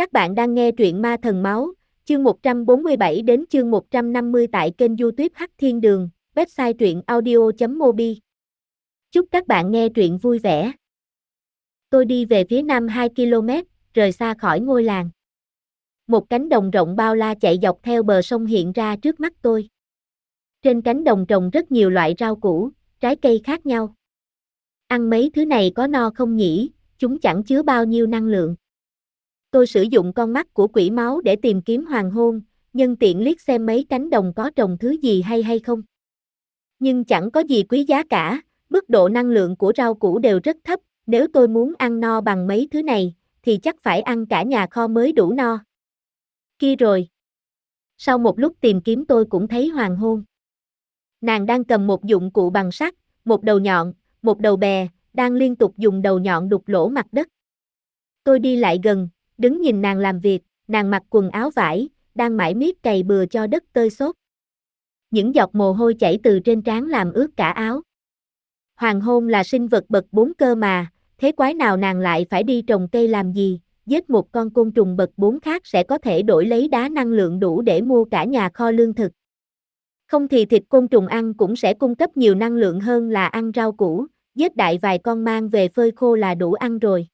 Các bạn đang nghe truyện Ma Thần Máu, chương 147 đến chương 150 tại kênh youtube Hắc Thiên Đường, website truyện audio.mobi. Chúc các bạn nghe truyện vui vẻ. Tôi đi về phía nam 2 km, rời xa khỏi ngôi làng. Một cánh đồng rộng bao la chạy dọc theo bờ sông hiện ra trước mắt tôi. Trên cánh đồng trồng rất nhiều loại rau củ, trái cây khác nhau. Ăn mấy thứ này có no không nhỉ, chúng chẳng chứa bao nhiêu năng lượng. Tôi sử dụng con mắt của quỷ máu để tìm kiếm hoàng hôn, nhân tiện liếc xem mấy cánh đồng có trồng thứ gì hay hay không. Nhưng chẳng có gì quý giá cả, mức độ năng lượng của rau củ đều rất thấp, nếu tôi muốn ăn no bằng mấy thứ này, thì chắc phải ăn cả nhà kho mới đủ no. Kia rồi. Sau một lúc tìm kiếm tôi cũng thấy hoàng hôn. Nàng đang cầm một dụng cụ bằng sắt, một đầu nhọn, một đầu bè, đang liên tục dùng đầu nhọn đục lỗ mặt đất. Tôi đi lại gần, đứng nhìn nàng làm việc, nàng mặc quần áo vải, đang mãi miết cày bừa cho đất tơi xốp. Những giọt mồ hôi chảy từ trên trán làm ướt cả áo. Hoàng hôn là sinh vật bậc bốn cơ mà, thế quái nào nàng lại phải đi trồng cây làm gì, giết một con côn trùng bậc bốn khác sẽ có thể đổi lấy đá năng lượng đủ để mua cả nhà kho lương thực. Không thì thịt côn trùng ăn cũng sẽ cung cấp nhiều năng lượng hơn là ăn rau củ, giết đại vài con mang về phơi khô là đủ ăn rồi.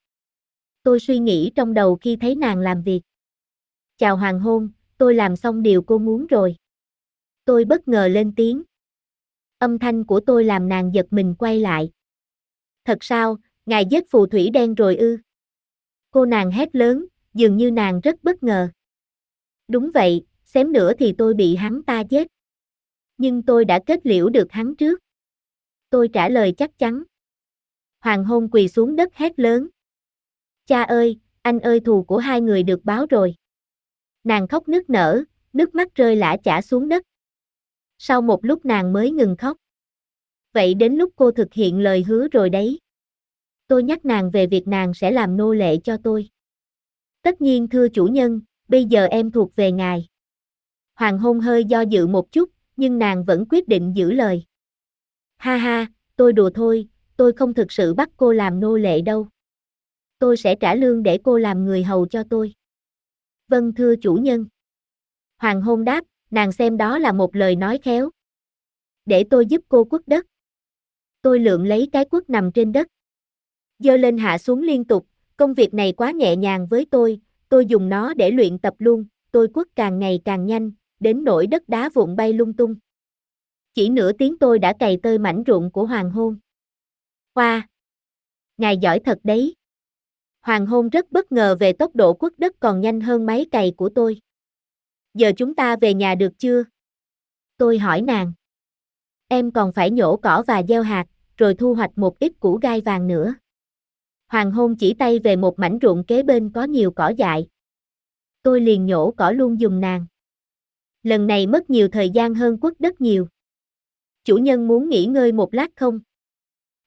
Tôi suy nghĩ trong đầu khi thấy nàng làm việc. Chào hoàng hôn, tôi làm xong điều cô muốn rồi. Tôi bất ngờ lên tiếng. Âm thanh của tôi làm nàng giật mình quay lại. Thật sao, ngài giết phù thủy đen rồi ư? Cô nàng hét lớn, dường như nàng rất bất ngờ. Đúng vậy, xém nữa thì tôi bị hắn ta giết. Nhưng tôi đã kết liễu được hắn trước. Tôi trả lời chắc chắn. Hoàng hôn quỳ xuống đất hét lớn. Cha ơi, anh ơi thù của hai người được báo rồi. Nàng khóc nức nở, nước mắt rơi lã chả xuống đất. Sau một lúc nàng mới ngừng khóc. Vậy đến lúc cô thực hiện lời hứa rồi đấy. Tôi nhắc nàng về việc nàng sẽ làm nô lệ cho tôi. Tất nhiên thưa chủ nhân, bây giờ em thuộc về ngài. Hoàng hôn hơi do dự một chút, nhưng nàng vẫn quyết định giữ lời. Ha ha, tôi đùa thôi, tôi không thực sự bắt cô làm nô lệ đâu. Tôi sẽ trả lương để cô làm người hầu cho tôi. Vâng thưa chủ nhân. Hoàng hôn đáp, nàng xem đó là một lời nói khéo. Để tôi giúp cô quất đất. Tôi lượm lấy cái quất nằm trên đất. Dơ lên hạ xuống liên tục, công việc này quá nhẹ nhàng với tôi, tôi dùng nó để luyện tập luôn, tôi quất càng ngày càng nhanh, đến nỗi đất đá vụn bay lung tung. Chỉ nửa tiếng tôi đã cày tơi mảnh ruộng của hoàng hôn. Hoa! Wow. Ngài giỏi thật đấy. Hoàng hôn rất bất ngờ về tốc độ quất đất còn nhanh hơn máy cày của tôi. Giờ chúng ta về nhà được chưa? Tôi hỏi nàng. Em còn phải nhổ cỏ và gieo hạt, rồi thu hoạch một ít củ gai vàng nữa. Hoàng hôn chỉ tay về một mảnh ruộng kế bên có nhiều cỏ dại. Tôi liền nhổ cỏ luôn dùng nàng. Lần này mất nhiều thời gian hơn quất đất nhiều. Chủ nhân muốn nghỉ ngơi một lát không?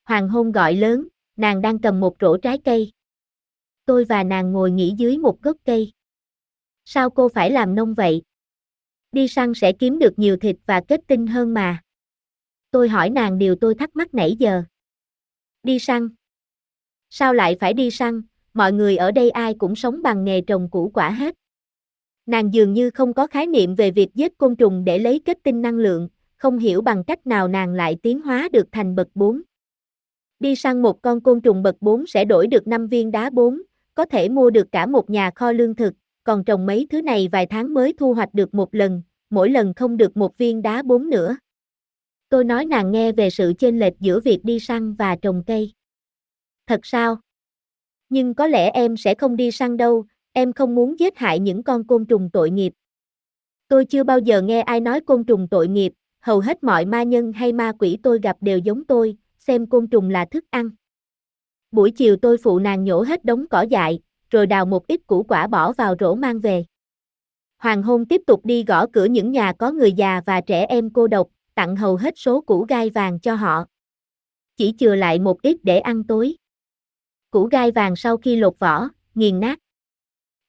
Hoàng hôn gọi lớn, nàng đang cầm một rổ trái cây. Tôi và nàng ngồi nghỉ dưới một gốc cây. Sao cô phải làm nông vậy? Đi săn sẽ kiếm được nhiều thịt và kết tinh hơn mà. Tôi hỏi nàng điều tôi thắc mắc nãy giờ. Đi săn. Sao lại phải đi săn, mọi người ở đây ai cũng sống bằng nghề trồng củ quả hết. Nàng dường như không có khái niệm về việc giết côn trùng để lấy kết tinh năng lượng, không hiểu bằng cách nào nàng lại tiến hóa được thành bậc 4. Đi săn một con côn trùng bậc 4 sẽ đổi được 5 viên đá 4, có thể mua được cả một nhà kho lương thực, còn trồng mấy thứ này vài tháng mới thu hoạch được một lần, mỗi lần không được một viên đá bốn nữa. Tôi nói nàng nghe về sự chênh lệch giữa việc đi săn và trồng cây. Thật sao? Nhưng có lẽ em sẽ không đi săn đâu, em không muốn giết hại những con côn trùng tội nghiệp. Tôi chưa bao giờ nghe ai nói côn trùng tội nghiệp, hầu hết mọi ma nhân hay ma quỷ tôi gặp đều giống tôi, xem côn trùng là thức ăn. Buổi chiều tôi phụ nàng nhổ hết đống cỏ dại, rồi đào một ít củ quả bỏ vào rổ mang về. Hoàng hôn tiếp tục đi gõ cửa những nhà có người già và trẻ em cô độc, tặng hầu hết số củ gai vàng cho họ. Chỉ chừa lại một ít để ăn tối. Củ gai vàng sau khi lột vỏ, nghiền nát.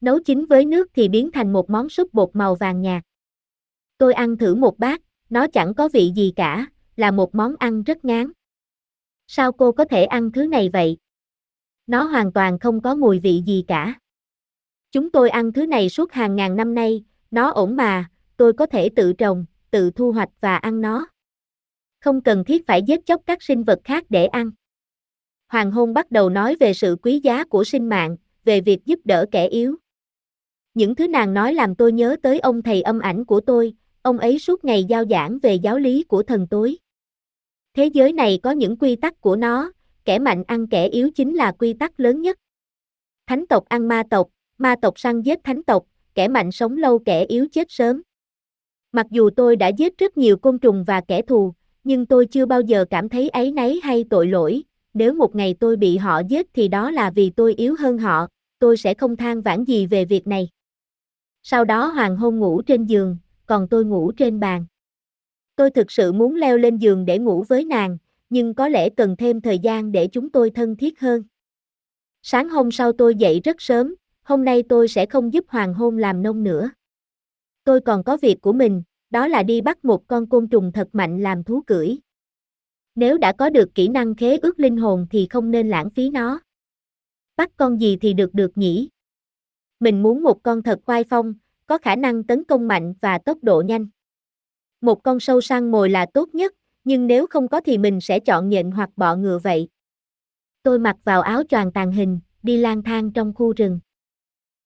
Nấu chín với nước thì biến thành một món súp bột màu vàng nhạt. Tôi ăn thử một bát, nó chẳng có vị gì cả, là một món ăn rất ngán. Sao cô có thể ăn thứ này vậy? Nó hoàn toàn không có mùi vị gì cả. Chúng tôi ăn thứ này suốt hàng ngàn năm nay, nó ổn mà, tôi có thể tự trồng, tự thu hoạch và ăn nó. Không cần thiết phải giết chóc các sinh vật khác để ăn. Hoàng hôn bắt đầu nói về sự quý giá của sinh mạng, về việc giúp đỡ kẻ yếu. Những thứ nàng nói làm tôi nhớ tới ông thầy âm ảnh của tôi, ông ấy suốt ngày giao giảng về giáo lý của thần tối. Thế giới này có những quy tắc của nó, kẻ mạnh ăn kẻ yếu chính là quy tắc lớn nhất. Thánh tộc ăn ma tộc, ma tộc săn giết thánh tộc, kẻ mạnh sống lâu kẻ yếu chết sớm. Mặc dù tôi đã giết rất nhiều côn trùng và kẻ thù, nhưng tôi chưa bao giờ cảm thấy ấy nấy hay tội lỗi, nếu một ngày tôi bị họ giết thì đó là vì tôi yếu hơn họ, tôi sẽ không than vãn gì về việc này. Sau đó hoàng hôn ngủ trên giường, còn tôi ngủ trên bàn. Tôi thực sự muốn leo lên giường để ngủ với nàng, nhưng có lẽ cần thêm thời gian để chúng tôi thân thiết hơn. Sáng hôm sau tôi dậy rất sớm, hôm nay tôi sẽ không giúp hoàng hôn làm nông nữa. Tôi còn có việc của mình, đó là đi bắt một con côn trùng thật mạnh làm thú cưỡi. Nếu đã có được kỹ năng khế ước linh hồn thì không nên lãng phí nó. Bắt con gì thì được được nhỉ? Mình muốn một con thật khoai phong, có khả năng tấn công mạnh và tốc độ nhanh. Một con sâu săn mồi là tốt nhất, nhưng nếu không có thì mình sẽ chọn nhện hoặc bọ ngựa vậy. Tôi mặc vào áo choàng tàn hình, đi lang thang trong khu rừng.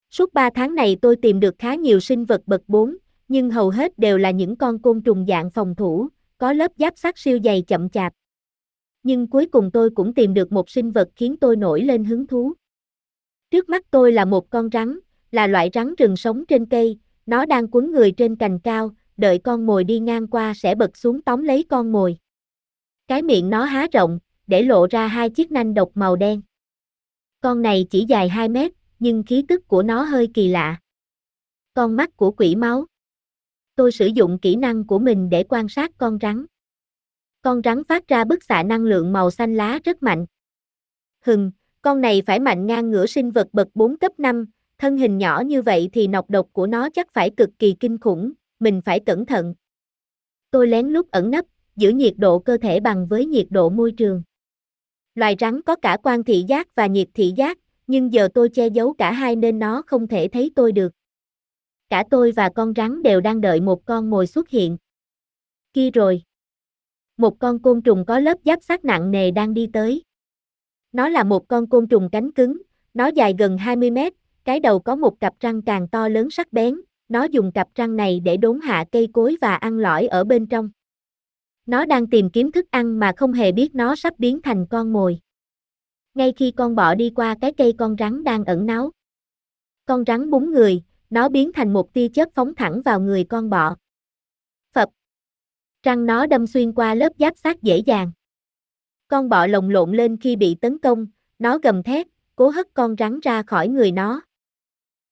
Suốt 3 tháng này tôi tìm được khá nhiều sinh vật bậc 4, nhưng hầu hết đều là những con côn trùng dạng phòng thủ, có lớp giáp sắt siêu dày chậm chạp. Nhưng cuối cùng tôi cũng tìm được một sinh vật khiến tôi nổi lên hứng thú. Trước mắt tôi là một con rắn, là loại rắn rừng sống trên cây, nó đang quấn người trên cành cao, đợi con mồi đi ngang qua sẽ bật xuống tóm lấy con mồi. Cái miệng nó há rộng, để lộ ra hai chiếc nanh độc màu đen. Con này chỉ dài 2 mét, nhưng khí tức của nó hơi kỳ lạ. Con mắt của quỷ máu. Tôi sử dụng kỹ năng của mình để quan sát con rắn. Con rắn phát ra bức xạ năng lượng màu xanh lá rất mạnh. Hừng, con này phải mạnh ngang ngửa sinh vật bậc 4 cấp 5, thân hình nhỏ như vậy thì nọc độc của nó chắc phải cực kỳ kinh khủng, mình phải cẩn thận. Tôi lén lút ẩn nấp, giữ nhiệt độ cơ thể bằng với nhiệt độ môi trường. Loài rắn có cả quan thị giác và nhiệt thị giác, nhưng giờ tôi che giấu cả hai nên nó không thể thấy tôi được. Cả tôi và con rắn đều đang đợi một con mồi xuất hiện. Kia rồi. Một con côn trùng có lớp giáp sắt nặng nề đang đi tới. Nó là một con côn trùng cánh cứng, nó dài gần 20 mét, cái đầu có một cặp răng càng to lớn sắc bén, nó dùng cặp răng này để đốn hạ cây cối và ăn lõi ở bên trong. Nó đang tìm kiếm thức ăn mà không hề biết nó sắp biến thành con mồi. Ngay khi con bọ đi qua cái cây con rắn đang ẩn náu. Con rắn búng người, nó biến thành một tia chớp phóng thẳng vào người con bọ. Phập. Răng nó đâm xuyên qua lớp giáp xác dễ dàng. Con bọ lồng lộn lên khi bị tấn công, nó gầm thét, cố hất con rắn ra khỏi người nó.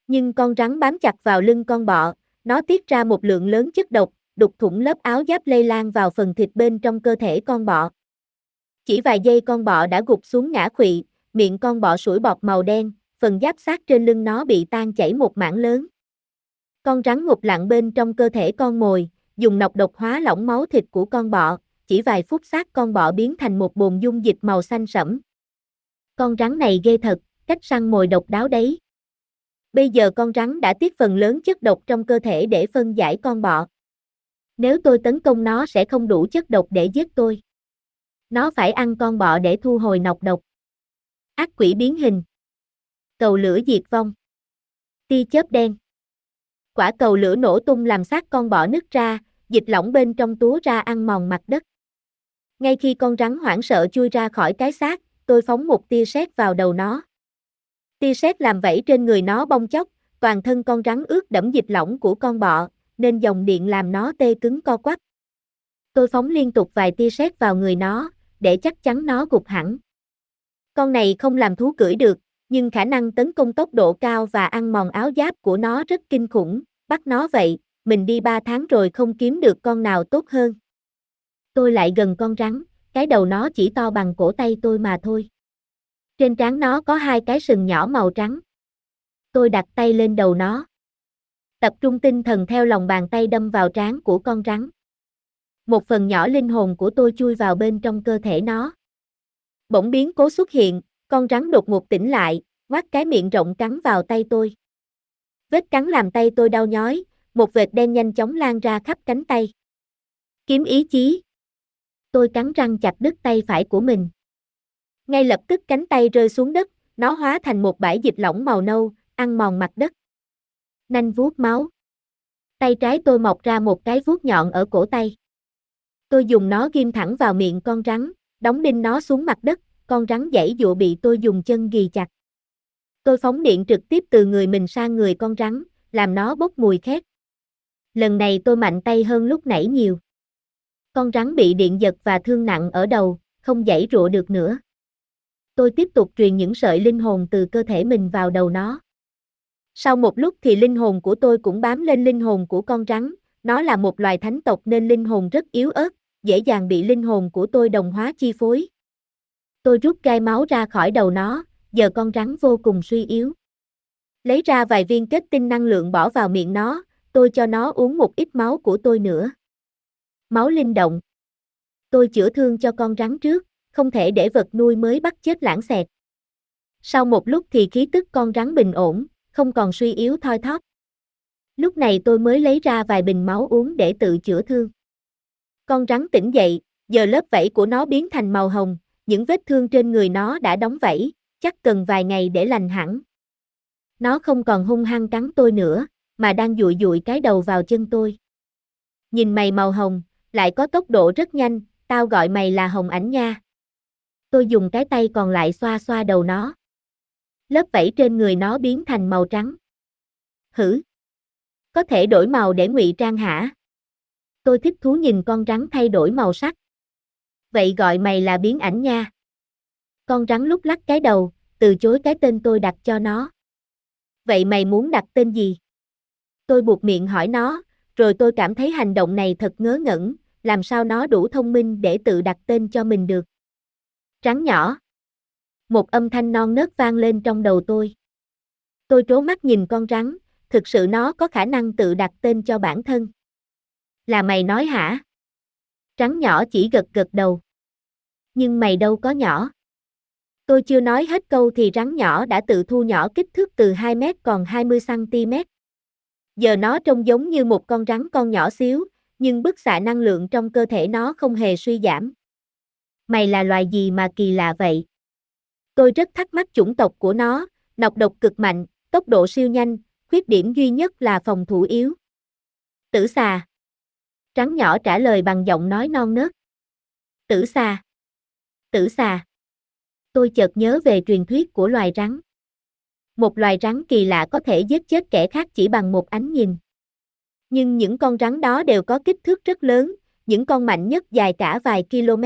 Nhưng con rắn bám chặt vào lưng con bọ, nó tiết ra một lượng lớn chất độc, đục thủng lớp áo giáp lây lan vào phần thịt bên trong cơ thể con bọ. Chỉ vài giây con bọ đã gục xuống ngã khuỵu, miệng con bọ sủi bọt màu đen, phần giáp sát trên lưng nó bị tan chảy một mảng lớn. Con rắn ngục lặng bên trong cơ thể con mồi, dùng nọc độc hóa lỏng máu thịt của con bọ, chỉ vài phút xác con bọ biến thành một bồn dung dịch màu xanh sẫm. Con rắn này ghê thật, cách săn mồi độc đáo đấy. Bây giờ con rắn đã tiết phần lớn chất độc trong cơ thể để phân giải con bọ. Nếu tôi tấn công nó sẽ không đủ chất độc để giết tôi. Nó phải ăn con bọ để thu hồi nọc độc. Ác quỷ biến hình. Cầu lửa diệt vong. Tia chớp đen. Quả cầu lửa nổ tung làm xác con bọ nứt ra, dịch lỏng bên trong túa ra ăn mòn mặt đất. Ngay khi con rắn hoảng sợ chui ra khỏi cái xác, tôi phóng một tia sét vào đầu nó. Tia sét làm vẫy trên người nó bong chóc, toàn thân con rắn ướt đẫm dịch lỏng của con bọ, nên dòng điện làm nó tê cứng co quắp. Tôi phóng liên tục vài tia sét vào người nó, để chắc chắn nó gục hẳn. Con này không làm thú cưỡi được, nhưng khả năng tấn công tốc độ cao và ăn mòn áo giáp của nó rất kinh khủng, bắt nó vậy, mình đi 3 tháng rồi không kiếm được con nào tốt hơn. Tôi lại gần con rắn, cái đầu nó chỉ to bằng cổ tay tôi mà thôi. Trên trán nó có hai cái sừng nhỏ màu trắng. Tôi đặt tay lên đầu nó. Tập trung tinh thần theo lòng bàn tay đâm vào trán của con rắn. Một phần nhỏ linh hồn của tôi chui vào bên trong cơ thể nó. Bỗng biến cố xuất hiện, con rắn đột ngột tỉnh lại, ngoác cái miệng rộng cắn vào tay tôi. Vết cắn làm tay tôi đau nhói, một vệt đen nhanh chóng lan ra khắp cánh tay. Kiếm ý chí. Tôi cắn răng chặt đứt tay phải của mình. Ngay lập tức cánh tay rơi xuống đất, nó hóa thành một bãi dịch lỏng màu nâu, ăn mòn mặt đất. Nanh vuốt máu. Tay trái tôi mọc ra một cái vuốt nhọn ở cổ tay. Tôi dùng nó ghim thẳng vào miệng con rắn, đóng đinh nó xuống mặt đất, con rắn dãy dụa bị tôi dùng chân ghi chặt. Tôi phóng điện trực tiếp từ người mình sang người con rắn, làm nó bốc mùi khét. Lần này tôi mạnh tay hơn lúc nãy nhiều. Con rắn bị điện giật và thương nặng ở đầu, không dãy rụa được nữa. Tôi tiếp tục truyền những sợi linh hồn từ cơ thể mình vào đầu nó. Sau một lúc thì linh hồn của tôi cũng bám lên linh hồn của con rắn, nó là một loài thánh tộc nên linh hồn rất yếu ớt, dễ dàng bị linh hồn của tôi đồng hóa chi phối. Tôi rút gai máu ra khỏi đầu nó, giờ con rắn vô cùng suy yếu. Lấy ra vài viên kết tinh năng lượng bỏ vào miệng nó, tôi cho nó uống một ít máu của tôi nữa. Máu linh động. Tôi chữa thương cho con rắn trước, không thể để vật nuôi mới bắt chết lãng xẹt. Sau một lúc thì khí tức con rắn bình ổn, không còn suy yếu thoi thóp. Lúc này tôi mới lấy ra vài bình máu uống để tự chữa thương. Con rắn tỉnh dậy, giờ lớp vảy của nó biến thành màu hồng, những vết thương trên người nó đã đóng vảy, chắc cần vài ngày để lành hẳn. Nó không còn hung hăng cắn tôi nữa, mà đang dụi dụi cái đầu vào chân tôi. Nhìn mày màu hồng, lại có tốc độ rất nhanh, tao gọi mày là hồng ảnh nha. Tôi dùng cái tay còn lại xoa xoa đầu nó. Lớp vảy trên người nó biến thành màu trắng. Hử? Có thể đổi màu để ngụy trang hả? Tôi thích thú nhìn con rắn thay đổi màu sắc. Vậy gọi mày là biến ảnh nha. Con rắn lúc lắc cái đầu, từ chối cái tên tôi đặt cho nó. Vậy mày muốn đặt tên gì? Tôi buộc miệng hỏi nó, rồi tôi cảm thấy hành động này thật ngớ ngẩn, làm sao nó đủ thông minh để tự đặt tên cho mình được. Rắn nhỏ. Một âm thanh non nớt vang lên trong đầu tôi. Tôi trố mắt nhìn con rắn, thực sự nó có khả năng tự đặt tên cho bản thân. Là mày nói hả? Rắn nhỏ chỉ gật gật đầu. Nhưng mày đâu có nhỏ. Tôi chưa nói hết câu thì rắn nhỏ đã tự thu nhỏ kích thước từ 2 mét còn 20 cm. Giờ nó trông giống như một con rắn con nhỏ xíu, nhưng bức xạ năng lượng trong cơ thể nó không hề suy giảm. Mày là loài gì mà kỳ lạ vậy? Tôi rất thắc mắc chủng tộc của nó, nọc độc cực mạnh, tốc độ siêu nhanh, khuyết điểm duy nhất là phòng thủ yếu. Tử xà. Trắng nhỏ trả lời bằng giọng nói non nớt. Tử xà. Tử xà. Tôi chợt nhớ về truyền thuyết của loài rắn. Một loài rắn kỳ lạ có thể giết chết kẻ khác chỉ bằng một ánh nhìn. Nhưng những con rắn đó đều có kích thước rất lớn, những con mạnh nhất dài cả vài km.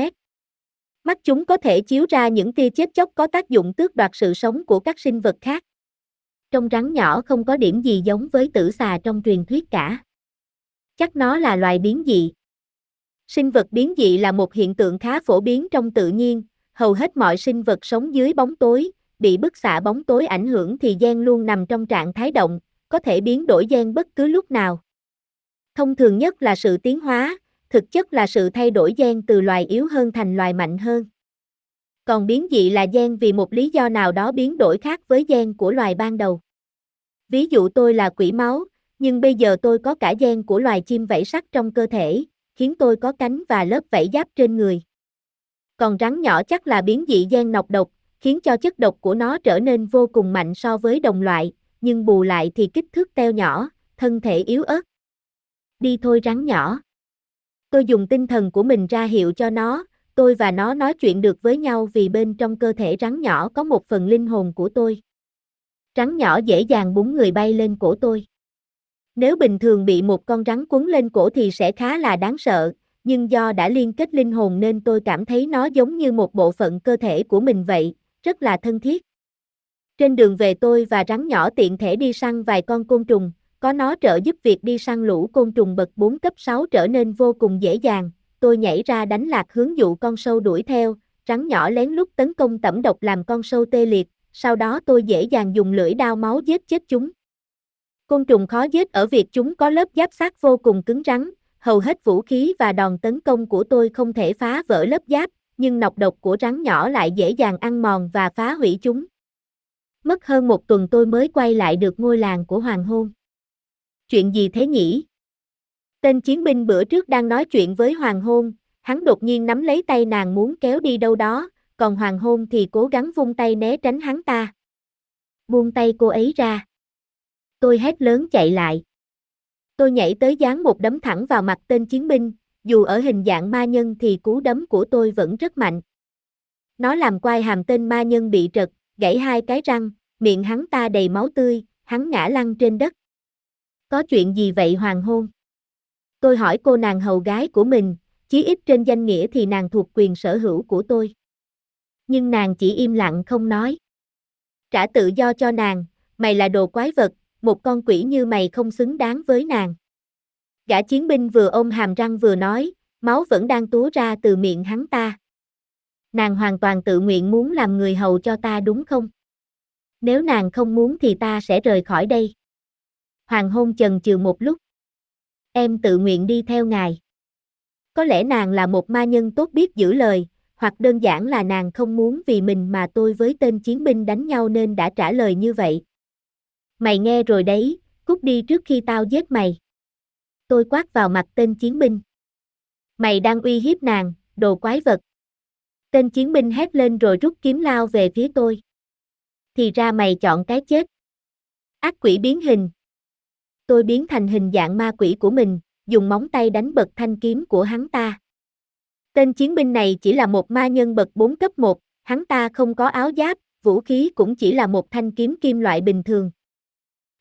Mắt chúng có thể chiếu ra những tia chết chóc có tác dụng tước đoạt sự sống của các sinh vật khác. Trong rắn nhỏ không có điểm gì giống với tử xà trong truyền thuyết cả. Chắc nó là loài biến dị. Sinh vật biến dị là một hiện tượng khá phổ biến trong tự nhiên, hầu hết mọi sinh vật sống dưới bóng tối, bị bức xạ bóng tối ảnh hưởng thì gen luôn nằm trong trạng thái động, có thể biến đổi gen bất cứ lúc nào. Thông thường nhất là sự tiến hóa, thực chất là sự thay đổi gen từ loài yếu hơn thành loài mạnh hơn. Còn biến dị là gen vì một lý do nào đó biến đổi khác với gen của loài ban đầu. Ví dụ tôi là quỷ máu, nhưng bây giờ tôi có cả gen của loài chim vảy sắt trong cơ thể, khiến tôi có cánh và lớp vảy giáp trên người. Còn rắn nhỏ chắc là biến dị gen nọc độc, khiến cho chất độc của nó trở nên vô cùng mạnh so với đồng loại, nhưng bù lại thì kích thước teo nhỏ, thân thể yếu ớt. Đi thôi rắn nhỏ. Tôi dùng tinh thần của mình ra hiệu cho nó, tôi và nó nói chuyện được với nhau vì bên trong cơ thể rắn nhỏ có một phần linh hồn của tôi. Rắn nhỏ dễ dàng búng người bay lên cổ tôi. Nếu bình thường bị một con rắn quấn lên cổ thì sẽ khá là đáng sợ, nhưng do đã liên kết linh hồn nên tôi cảm thấy nó giống như một bộ phận cơ thể của mình vậy, rất là thân thiết. Trên đường về tôi và rắn nhỏ tiện thể đi săn vài con côn trùng, có nó trợ giúp việc đi săn lũ côn trùng bậc 4 cấp 6 trở nên vô cùng dễ dàng, tôi nhảy ra đánh lạc hướng dụ con sâu đuổi theo, rắn nhỏ lén lút tấn công tẩm độc làm con sâu tê liệt, sau đó tôi dễ dàng dùng lưỡi đao máu giết chết chúng. Côn trùng khó giết ở việc chúng có lớp giáp sát vô cùng cứng rắn, hầu hết vũ khí và đòn tấn công của tôi không thể phá vỡ lớp giáp, nhưng nọc độc của rắn nhỏ lại dễ dàng ăn mòn và phá hủy chúng. Mất hơn một tuần tôi mới quay lại được ngôi làng của hoàng hôn. Chuyện gì thế nhỉ? Tên chiến binh bữa trước đang nói chuyện với hoàng hôn, hắn đột nhiên nắm lấy tay nàng muốn kéo đi đâu đó, còn hoàng hôn thì cố gắng vung tay né tránh hắn ta. Buông tay cô ấy ra. Tôi hét lớn chạy lại. Tôi nhảy tới giáng một đấm thẳng vào mặt tên chiến binh, dù ở hình dạng ma nhân thì cú đấm của tôi vẫn rất mạnh. Nó làm quai hàm tên ma nhân bị trật, gãy hai cái răng, miệng hắn ta đầy máu tươi, hắn ngã lăn trên đất. Có chuyện gì vậy hoàng hôn? Tôi hỏi cô nàng hầu gái của mình, chí ít trên danh nghĩa thì nàng thuộc quyền sở hữu của tôi. Nhưng nàng chỉ im lặng không nói. Trả tự do cho nàng, mày là đồ quái vật, một con quỷ như mày không xứng đáng với nàng. Gã chiến binh vừa ôm hàm răng vừa nói, máu vẫn đang túa ra từ miệng hắn ta. Nàng hoàn toàn tự nguyện muốn làm người hầu cho ta đúng không? Nếu nàng không muốn thì ta sẽ rời khỏi đây. Hoàng hôn chần chừ một lúc. Em tự nguyện đi theo ngài. Có lẽ nàng là một ma nhân tốt biết giữ lời, hoặc đơn giản là nàng không muốn vì mình mà tôi với tên chiến binh đánh nhau nên đã trả lời như vậy. Mày nghe rồi đấy, cút đi trước khi tao giết mày. Tôi quát vào mặt tên chiến binh. Mày đang uy hiếp nàng, đồ quái vật. Tên chiến binh hét lên rồi rút kiếm lao về phía tôi. Thì ra mày chọn cái chết. Ác quỷ biến hình. Tôi biến thành hình dạng ma quỷ của mình, dùng móng tay đánh bật thanh kiếm của hắn ta. Tên chiến binh này chỉ là một ma nhân bậc 4 cấp 1, hắn ta không có áo giáp, vũ khí cũng chỉ là một thanh kiếm kim loại bình thường.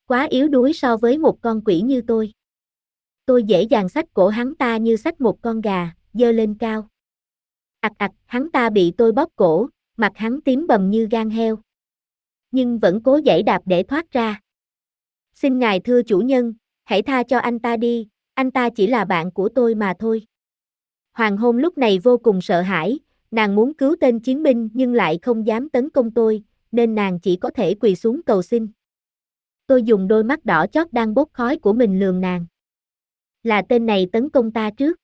Quá yếu đuối so với một con quỷ như tôi. Tôi dễ dàng xách cổ hắn ta như xách một con gà, dơ lên cao. Ặc ặc, hắn ta bị tôi bóp cổ, mặt hắn tím bầm như gan heo. Nhưng vẫn cố giãy đạp để thoát ra. Xin ngài thưa chủ nhân, hãy tha cho anh ta đi, anh ta chỉ là bạn của tôi mà thôi. Hoàng hôn lúc này vô cùng sợ hãi, nàng muốn cứu tên chiến binh nhưng lại không dám tấn công tôi, nên nàng chỉ có thể quỳ xuống cầu xin. Tôi dùng đôi mắt đỏ chót đang bốc khói của mình lườm nàng. Là tên này tấn công ta trước.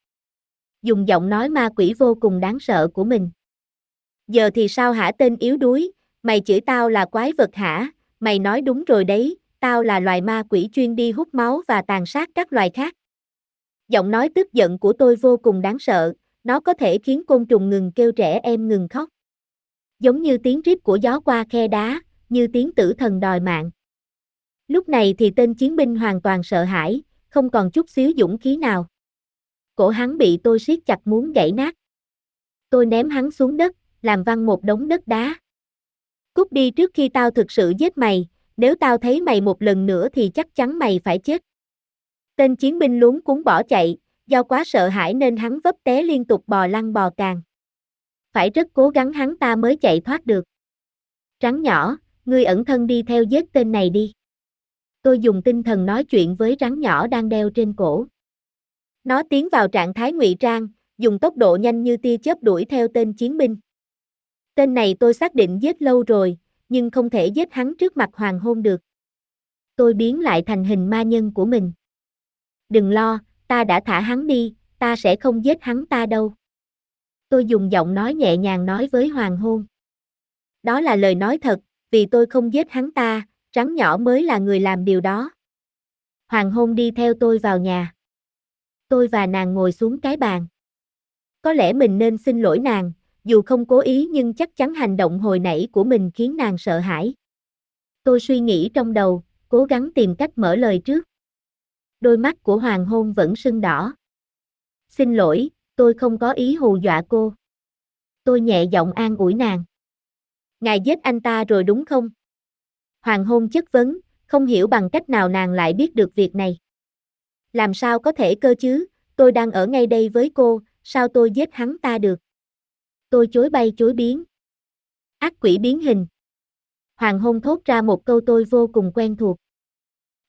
Dùng giọng nói ma quỷ vô cùng đáng sợ của mình. Giờ thì sao hả tên yếu đuối, mày chửi tao là quái vật hả, mày nói đúng rồi đấy, tao là loài ma quỷ chuyên đi hút máu và tàn sát các loài khác. Giọng nói tức giận của tôi vô cùng đáng sợ, nó có thể khiến côn trùng ngừng kêu trẻ em ngừng khóc. Giống như tiếng rít của gió qua khe đá, như tiếng tử thần đòi mạng. Lúc này thì tên chiến binh hoàn toàn sợ hãi, không còn chút xíu dũng khí nào. Cổ hắn bị tôi siết chặt muốn gãy nát. Tôi ném hắn xuống đất, làm văng một đống đất đá. Cút đi trước khi tao thực sự giết mày, nếu tao thấy mày một lần nữa thì chắc chắn mày phải chết. Tên chiến binh luống cuốn bỏ chạy, do quá sợ hãi nên hắn vấp té liên tục bò lăn bò càng. Phải rất cố gắng hắn ta mới chạy thoát được. Trắng nhỏ, ngươi ẩn thân đi theo giết tên này đi. Tôi dùng tinh thần nói chuyện với rắn nhỏ đang đeo trên cổ. Nó tiến vào trạng thái ngụy trang, dùng tốc độ nhanh như tia chớp đuổi theo tên chiến binh. Tên này tôi xác định giết lâu rồi, nhưng không thể giết hắn trước mặt hoàng hôn được. Tôi biến lại thành hình ma nhân của mình. Đừng lo, ta đã thả hắn đi, ta sẽ không giết hắn ta đâu. Tôi dùng giọng nói nhẹ nhàng nói với hoàng hôn. Đó là lời nói thật, vì tôi không giết hắn ta, rắn nhỏ mới là người làm điều đó. Hoàng hôn đi theo tôi vào nhà. Tôi và nàng ngồi xuống cái bàn. Có lẽ mình nên xin lỗi nàng, dù không cố ý nhưng chắc chắn hành động hồi nãy của mình khiến nàng sợ hãi. Tôi suy nghĩ trong đầu, cố gắng tìm cách mở lời trước. Đôi mắt của hoàng hôn vẫn sưng đỏ. Xin lỗi, tôi không có ý hù dọa cô. Tôi nhẹ giọng an ủi nàng. Ngài giết anh ta rồi đúng không? Hoàng hôn chất vấn, không hiểu bằng cách nào nàng lại biết được việc này. Làm sao có thể cơ chứ, tôi đang ở ngay đây với cô, sao tôi giết hắn ta được? Tôi chối bay chối biến. Ác quỷ biến hình. Hoàng hôn thốt ra một câu tôi vô cùng quen thuộc.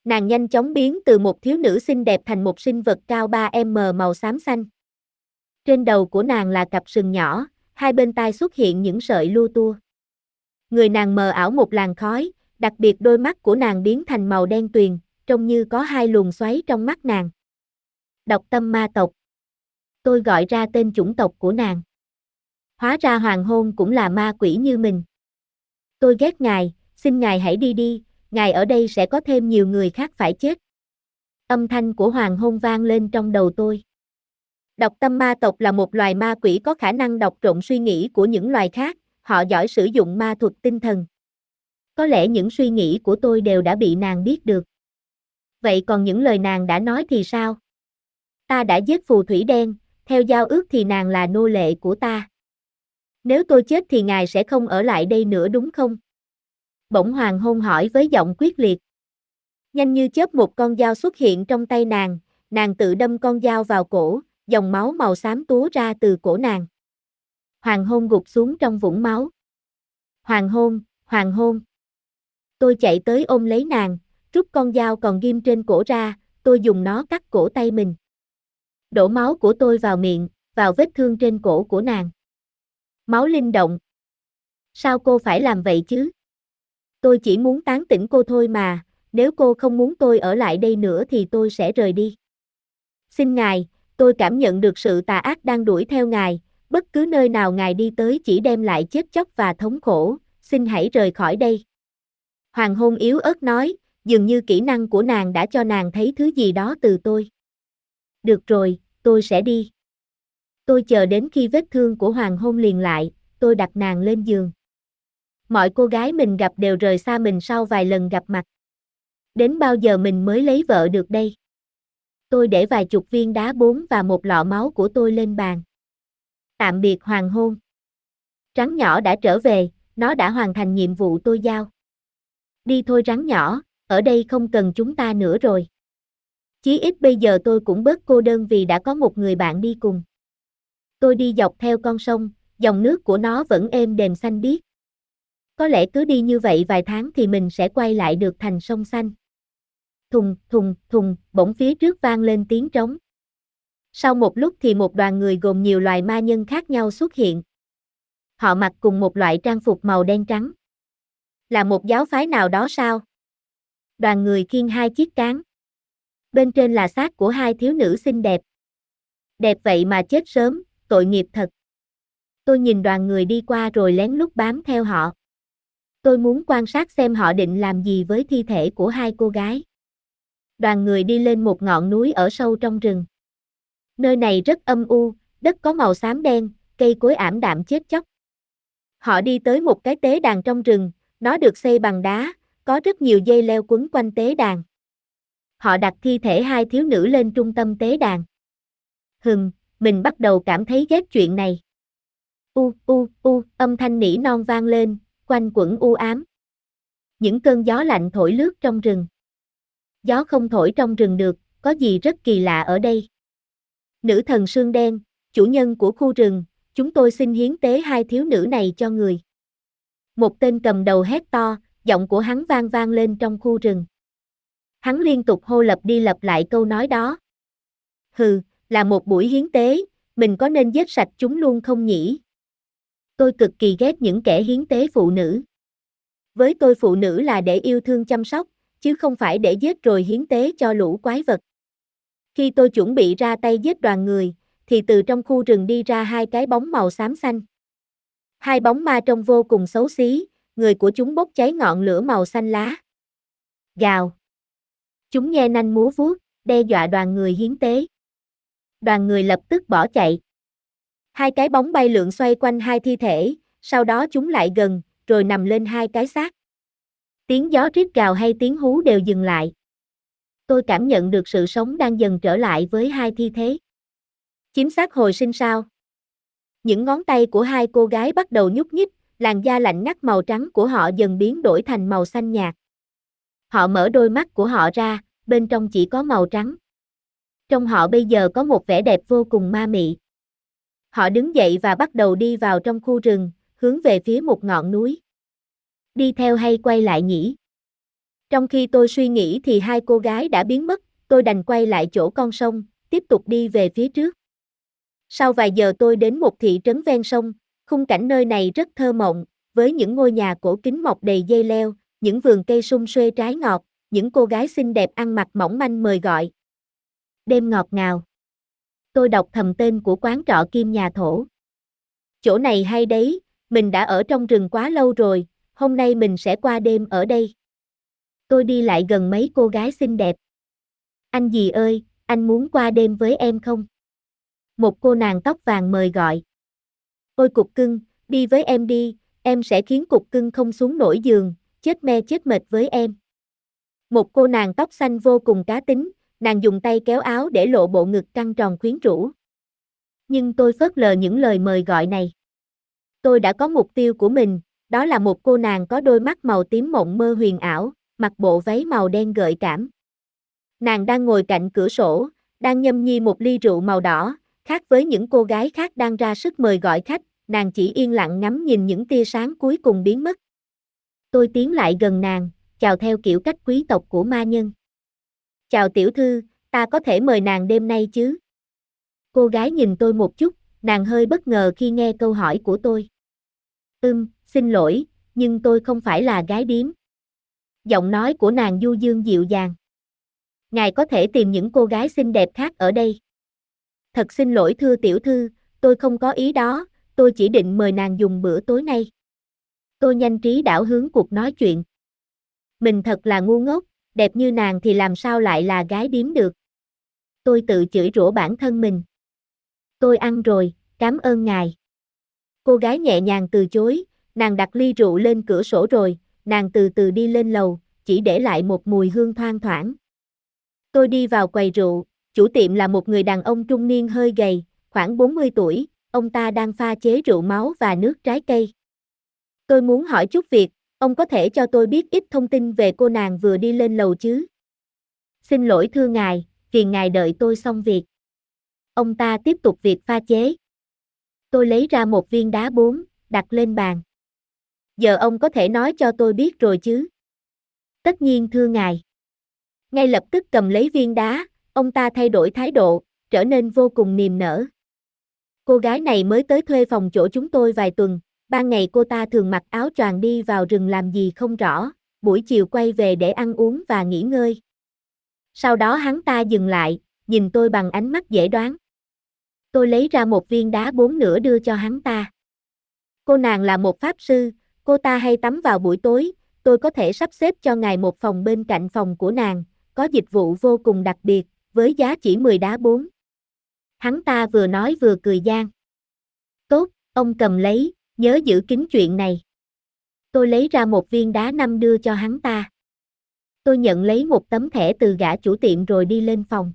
Nàng nhanh chóng biến từ một thiếu nữ xinh đẹp thành một sinh vật cao 3m màu xám xanh. Trên đầu của nàng là cặp sừng nhỏ, hai bên tai xuất hiện những sợi lua tua. Người nàng mờ ảo một làn khói, đặc biệt đôi mắt của nàng biến thành màu đen tuyền, trông như có hai luồng xoáy trong mắt nàng. Độc tâm ma tộc. Tôi gọi ra tên chủng tộc của nàng. Hóa ra hoàng hôn cũng là ma quỷ như mình. Tôi ghét ngài, xin ngài hãy đi đi, ngài ở đây sẽ có thêm nhiều người khác phải chết. Âm thanh của hoàng hôn vang lên trong đầu tôi. Độc tâm ma tộc là một loài ma quỷ có khả năng đọc trộn suy nghĩ của những loài khác, họ giỏi sử dụng ma thuật tinh thần. Có lẽ những suy nghĩ của tôi đều đã bị nàng biết được. Vậy còn những lời nàng đã nói thì sao? Ta đã giết phù thủy đen, theo giao ước thì nàng là nô lệ của ta. Nếu tôi chết thì ngài sẽ không ở lại đây nữa đúng không? Bỗng hoàng hôn hỏi với giọng quyết liệt. Nhanh như chớp một con dao xuất hiện trong tay nàng, nàng tự đâm con dao vào cổ, dòng máu màu xám túa ra từ cổ nàng. Hoàng hôn gục xuống trong vũng máu. Hoàng hôn, hoàng hôn. Tôi chạy tới ôm lấy nàng, rút con dao còn ghim trên cổ ra, tôi dùng nó cắt cổ tay mình. Đổ máu của tôi vào miệng, vào vết thương trên cổ của nàng. Máu linh động. Sao cô phải làm vậy chứ? Tôi chỉ muốn tán tỉnh cô thôi mà, nếu cô không muốn tôi ở lại đây nữa thì tôi sẽ rời đi. Xin ngài, tôi cảm nhận được sự tà ác đang đuổi theo ngài, bất cứ nơi nào ngài đi tới chỉ đem lại chết chóc và thống khổ, xin hãy rời khỏi đây. Hoàng hôn yếu ớt nói, dường như kỹ năng của nàng đã cho nàng thấy thứ gì đó từ tôi. Được rồi, tôi sẽ đi. Tôi chờ đến khi vết thương của hoàng hôn liền lại, tôi đặt nàng lên giường. Mọi cô gái mình gặp đều rời xa mình sau vài lần gặp mặt. Đến bao giờ mình mới lấy vợ được đây? Tôi để vài chục viên đá bốn và một lọ máu của tôi lên bàn. Tạm biệt hoàng hôn. rắn nhỏ đã trở về, nó đã hoàn thành nhiệm vụ tôi giao. Đi thôi rắn nhỏ, ở đây không cần chúng ta nữa rồi. Chí ít bây giờ tôi cũng bớt cô đơn vì đã có một người bạn đi cùng. Tôi đi dọc theo con sông, dòng nước của nó vẫn êm đềm xanh biếc. Có lẽ cứ đi như vậy vài tháng thì mình sẽ quay lại được thành sông xanh. Thùng, thùng, thùng, bỗng phía trước vang lên tiếng trống. Sau một lúc thì một đoàn người gồm nhiều loài ma nhân khác nhau xuất hiện. Họ mặc cùng một loại trang phục màu đen trắng. Là một giáo phái nào đó sao? Đoàn người khiêng hai chiếc cán. Bên trên là xác của hai thiếu nữ xinh đẹp. Đẹp vậy mà chết sớm, tội nghiệp thật. Tôi nhìn đoàn người đi qua rồi lén lút bám theo họ. Tôi muốn quan sát xem họ định làm gì với thi thể của hai cô gái. Đoàn người đi lên một ngọn núi ở sâu trong rừng. Nơi này rất âm u, đất có màu xám đen, cây cối ảm đạm chết chóc. Họ đi tới một cái tế đàn trong rừng, nó được xây bằng đá, có rất nhiều dây leo quấn quanh tế đàn. Họ đặt thi thể hai thiếu nữ lên trung tâm tế đàn. Hừm, mình bắt đầu cảm thấy ghét chuyện này. U, u, u, âm thanh nỉ non vang lên, quanh quẩn u ám. Những cơn gió lạnh thổi lướt trong rừng. Gió không thổi trong rừng được, có gì rất kỳ lạ ở đây. Nữ thần xương đen, chủ nhân của khu rừng, chúng tôi xin hiến tế hai thiếu nữ này cho người. Một tên cầm đầu hét to, giọng của hắn vang vang lên trong khu rừng. Hắn liên tục hô lập đi lặp lại câu nói đó. Hừ, là một buổi hiến tế, mình có nên giết sạch chúng luôn không nhỉ? Tôi cực kỳ ghét những kẻ hiến tế phụ nữ. Với tôi phụ nữ là để yêu thương chăm sóc, chứ không phải để giết rồi hiến tế cho lũ quái vật. Khi tôi chuẩn bị ra tay giết đoàn người, thì từ trong khu rừng đi ra hai cái bóng màu xám xanh. Hai bóng ma trông vô cùng xấu xí, người của chúng bốc cháy ngọn lửa màu xanh lá. Gào. Chúng nhe nanh múa vuốt, đe dọa đoàn người hiến tế. Đoàn người lập tức bỏ chạy. Hai cái bóng bay lượn xoay quanh hai thi thể, sau đó chúng lại gần, rồi nằm lên hai cái xác. Tiếng gió rít gào hay tiếng hú đều dừng lại. Tôi cảm nhận được sự sống đang dần trở lại với hai thi thế. Chiếm xác hồi sinh sao? Những ngón tay của hai cô gái bắt đầu nhúc nhích, làn da lạnh ngắt màu trắng của họ dần biến đổi thành màu xanh nhạt. Họ mở đôi mắt của họ ra, bên trong chỉ có màu trắng. Trong họ bây giờ có một vẻ đẹp vô cùng ma mị. Họ đứng dậy và bắt đầu đi vào trong khu rừng, hướng về phía một ngọn núi. Đi theo hay quay lại nhỉ? Trong khi tôi suy nghĩ thì hai cô gái đã biến mất, tôi đành quay lại chỗ con sông, tiếp tục đi về phía trước. Sau vài giờ tôi đến một thị trấn ven sông, khung cảnh nơi này rất thơ mộng, với những ngôi nhà cổ kính mọc đầy dây leo, những vườn cây sum xuê trái ngọt, những cô gái xinh đẹp ăn mặc mỏng manh mời gọi. Đêm ngọt ngào. Tôi đọc thầm tên của quán trọ Kim Nhà Thổ. Chỗ này hay đấy, mình đã ở trong rừng quá lâu rồi, hôm nay mình sẽ qua đêm ở đây. Tôi đi lại gần mấy cô gái xinh đẹp. Anh gì ơi, anh muốn qua đêm với em không? Một cô nàng tóc vàng mời gọi. Ôi cục cưng, đi với em đi, em sẽ khiến cục cưng không xuống nổi giường, chết me chết mệt với em. Một cô nàng tóc xanh vô cùng cá tính, nàng dùng tay kéo áo để lộ bộ ngực căng tròn khuyến rũ. Nhưng tôi phớt lờ những lời mời gọi này. Tôi đã có mục tiêu của mình, đó là một cô nàng có đôi mắt màu tím mộng mơ huyền ảo, mặc bộ váy màu đen gợi cảm. Nàng đang ngồi cạnh cửa sổ, đang nhâm nhi một ly rượu màu đỏ, khác với những cô gái khác đang ra sức mời gọi khách, nàng chỉ yên lặng ngắm nhìn những tia sáng cuối cùng biến mất. Tôi tiến lại gần nàng, chào theo kiểu cách quý tộc của ma nhân. Chào tiểu thư, ta có thể mời nàng đêm nay chứ? Cô gái nhìn tôi một chút, nàng hơi bất ngờ khi nghe câu hỏi của tôi. Ưm, xin lỗi, nhưng tôi không phải là gái điếm. Giọng nói của nàng du dương dịu dàng. Ngài có thể tìm những cô gái xinh đẹp khác ở đây. Thật xin lỗi thưa tiểu thư, tôi không có ý đó, tôi chỉ định mời nàng dùng bữa tối nay. Tôi nhanh trí đảo hướng cuộc nói chuyện. Mình thật là ngu ngốc, đẹp như nàng thì làm sao lại là gái điếm được. Tôi tự chửi rủa bản thân mình. Tôi ăn rồi, cảm ơn ngài. Cô gái nhẹ nhàng từ chối, nàng đặt ly rượu lên cửa sổ rồi, nàng từ từ đi lên lầu, chỉ để lại một mùi hương thoang thoảng. Tôi đi vào quầy rượu, chủ tiệm là một người đàn ông trung niên hơi gầy, khoảng 40 tuổi, ông ta đang pha chế rượu máu và nước trái cây. Tôi muốn hỏi chút việc, ông có thể cho tôi biết ít thông tin về cô nàng vừa đi lên lầu chứ? Xin lỗi thưa ngài, phiền ngài đợi tôi xong việc. Ông ta tiếp tục việc pha chế. Tôi lấy ra một viên đá bốn, đặt lên bàn. Giờ ông có thể nói cho tôi biết rồi chứ? Tất nhiên thưa ngài. Ngay lập tức cầm lấy viên đá, ông ta thay đổi thái độ, trở nên vô cùng niềm nở. Cô gái này mới tới thuê phòng chỗ chúng tôi vài tuần, ban ngày cô ta thường mặc áo choàng đi vào rừng làm gì không rõ, buổi chiều quay về để ăn uống và nghỉ ngơi. Sau đó hắn ta dừng lại, nhìn tôi bằng ánh mắt dễ đoán. Tôi lấy ra một viên đá bốn nửa đưa cho hắn ta. Cô nàng là một pháp sư, cô ta hay tắm vào buổi tối, tôi có thể sắp xếp cho ngài một phòng bên cạnh phòng của nàng, có dịch vụ vô cùng đặc biệt, với giá chỉ 10 đá bốn. Hắn ta vừa nói vừa cười gian. Tốt, ông cầm lấy, nhớ giữ kín chuyện này. Tôi lấy ra một viên đá năm đưa cho hắn ta. Tôi nhận lấy một tấm thẻ từ gã chủ tiệm rồi đi lên phòng.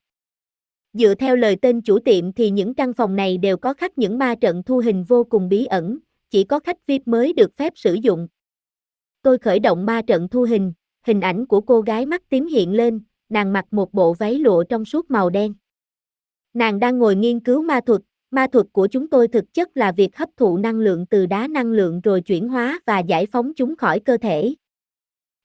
Dựa theo lời tên chủ tiệm thì những căn phòng này đều có khắc những ma trận thu hình vô cùng bí ẩn, chỉ có khách VIP mới được phép sử dụng. Tôi khởi động ma trận thu hình, hình ảnh của cô gái mắt tím hiện lên, nàng mặc một bộ váy lụa trong suốt màu đen. Nàng đang ngồi nghiên cứu ma thuật, ma thuật của chúng tôi thực chất là việc hấp thụ năng lượng từ đá năng lượng rồi chuyển hóa và giải phóng chúng khỏi cơ thể.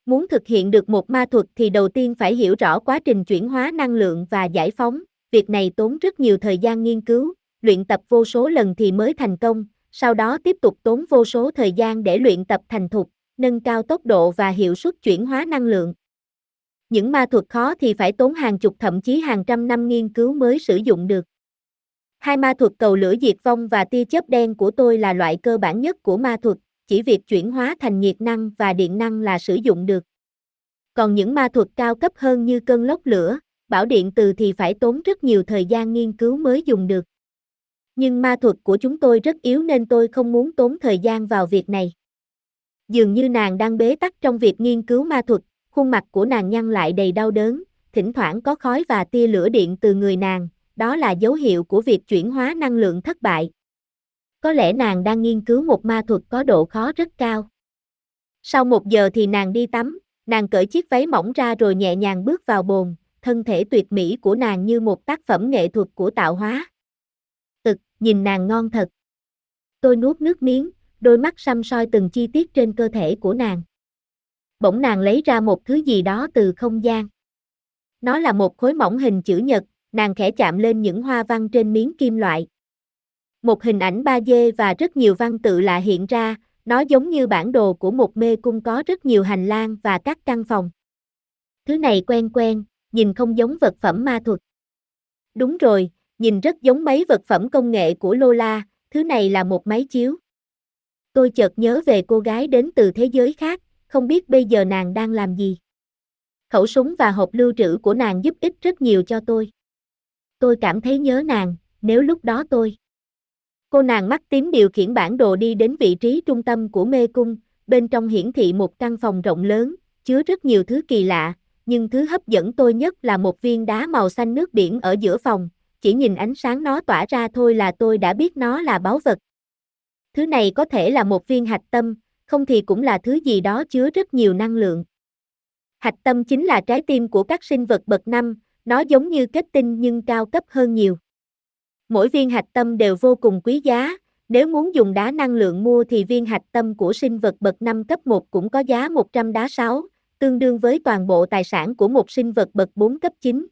Muốn thực hiện được một ma thuật thì đầu tiên phải hiểu rõ quá trình chuyển hóa năng lượng và giải phóng, việc này tốn rất nhiều thời gian nghiên cứu, luyện tập vô số lần thì mới thành công, sau đó tiếp tục tốn vô số thời gian để luyện tập thành thục, nâng cao tốc độ và hiệu suất chuyển hóa năng lượng. Những ma thuật khó thì phải tốn hàng chục thậm chí hàng trăm năm nghiên cứu mới sử dụng được. Hai ma thuật cầu lửa diệt vong và tia chớp đen của tôi là loại cơ bản nhất của ma thuật, chỉ việc chuyển hóa thành nhiệt năng và điện năng là sử dụng được. Còn những ma thuật cao cấp hơn như cơn lốc lửa, bảo điện từ thì phải tốn rất nhiều thời gian nghiên cứu mới dùng được. Nhưng ma thuật của chúng tôi rất yếu nên tôi không muốn tốn thời gian vào việc này. Dường như nàng đang bế tắc trong việc nghiên cứu ma thuật, khuôn mặt của nàng nhăn lại đầy đau đớn, thỉnh thoảng có khói và tia lửa điện từ người nàng, đó là dấu hiệu của việc chuyển hóa năng lượng thất bại. Có lẽ nàng đang nghiên cứu một ma thuật có độ khó rất cao. Sau một giờ thì nàng đi tắm, nàng cởi chiếc váy mỏng ra rồi nhẹ nhàng bước vào bồn, thân thể tuyệt mỹ của nàng như một tác phẩm nghệ thuật của tạo hóa. Ực, nhìn nàng ngon thật. Tôi nuốt nước miếng, đôi mắt xăm soi từng chi tiết trên cơ thể của nàng. Bỗng nàng lấy ra một thứ gì đó từ không gian. Nó là một khối mỏng hình chữ nhật, nàng khẽ chạm lên những hoa văn trên miếng kim loại. Một hình ảnh 3D và rất nhiều văn tự lạ hiện ra, nó giống như bản đồ của một mê cung có rất nhiều hành lang và các căn phòng. Thứ này quen quen, nhìn không giống vật phẩm ma thuật. Đúng rồi, nhìn rất giống mấy vật phẩm công nghệ của Lola, thứ này là một máy chiếu. Tôi chợt nhớ về cô gái đến từ thế giới khác, không biết bây giờ nàng đang làm gì. Khẩu súng và hộp lưu trữ của nàng giúp ích rất nhiều cho tôi. Tôi cảm thấy nhớ nàng, nếu lúc đó tôi. Cô nàng mắt tím điều khiển bản đồ đi đến vị trí trung tâm của mê cung, bên trong hiển thị một căn phòng rộng lớn, chứa rất nhiều thứ kỳ lạ, nhưng thứ hấp dẫn tôi nhất là một viên đá màu xanh nước biển ở giữa phòng, chỉ nhìn ánh sáng nó tỏa ra thôi là tôi đã biết nó là báu vật. Thứ này có thể là một viên hạch tâm, không thì cũng là thứ gì đó chứa rất nhiều năng lượng. Hạch tâm chính là trái tim của các sinh vật bậc năm, nó giống như kết tinh nhưng cao cấp hơn nhiều. Mỗi viên hạch tâm đều vô cùng quý giá, nếu muốn dùng đá năng lượng mua thì viên hạch tâm của sinh vật bậc 5 cấp 1 cũng có giá 100 đá 6, tương đương với toàn bộ tài sản của một sinh vật bậc 4 cấp 9.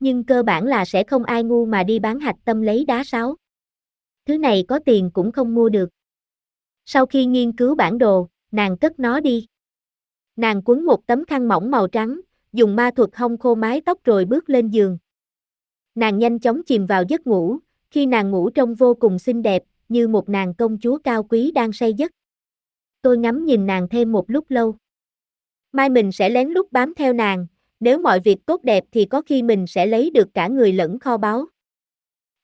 Nhưng cơ bản là sẽ không ai ngu mà đi bán hạch tâm lấy đá 6. Thứ này có tiền cũng không mua được. Sau khi nghiên cứu bản đồ, nàng cất nó đi. Nàng quấn một tấm khăn mỏng màu trắng, dùng ma thuật hong khô mái tóc rồi bước lên giường. Nàng nhanh chóng chìm vào giấc ngủ, khi nàng ngủ trông vô cùng xinh đẹp, như một nàng công chúa cao quý đang say giấc. Tôi ngắm nhìn nàng thêm một lúc lâu. Mai mình sẽ lén lút bám theo nàng, nếu mọi việc tốt đẹp thì có khi mình sẽ lấy được cả người lẫn kho báu.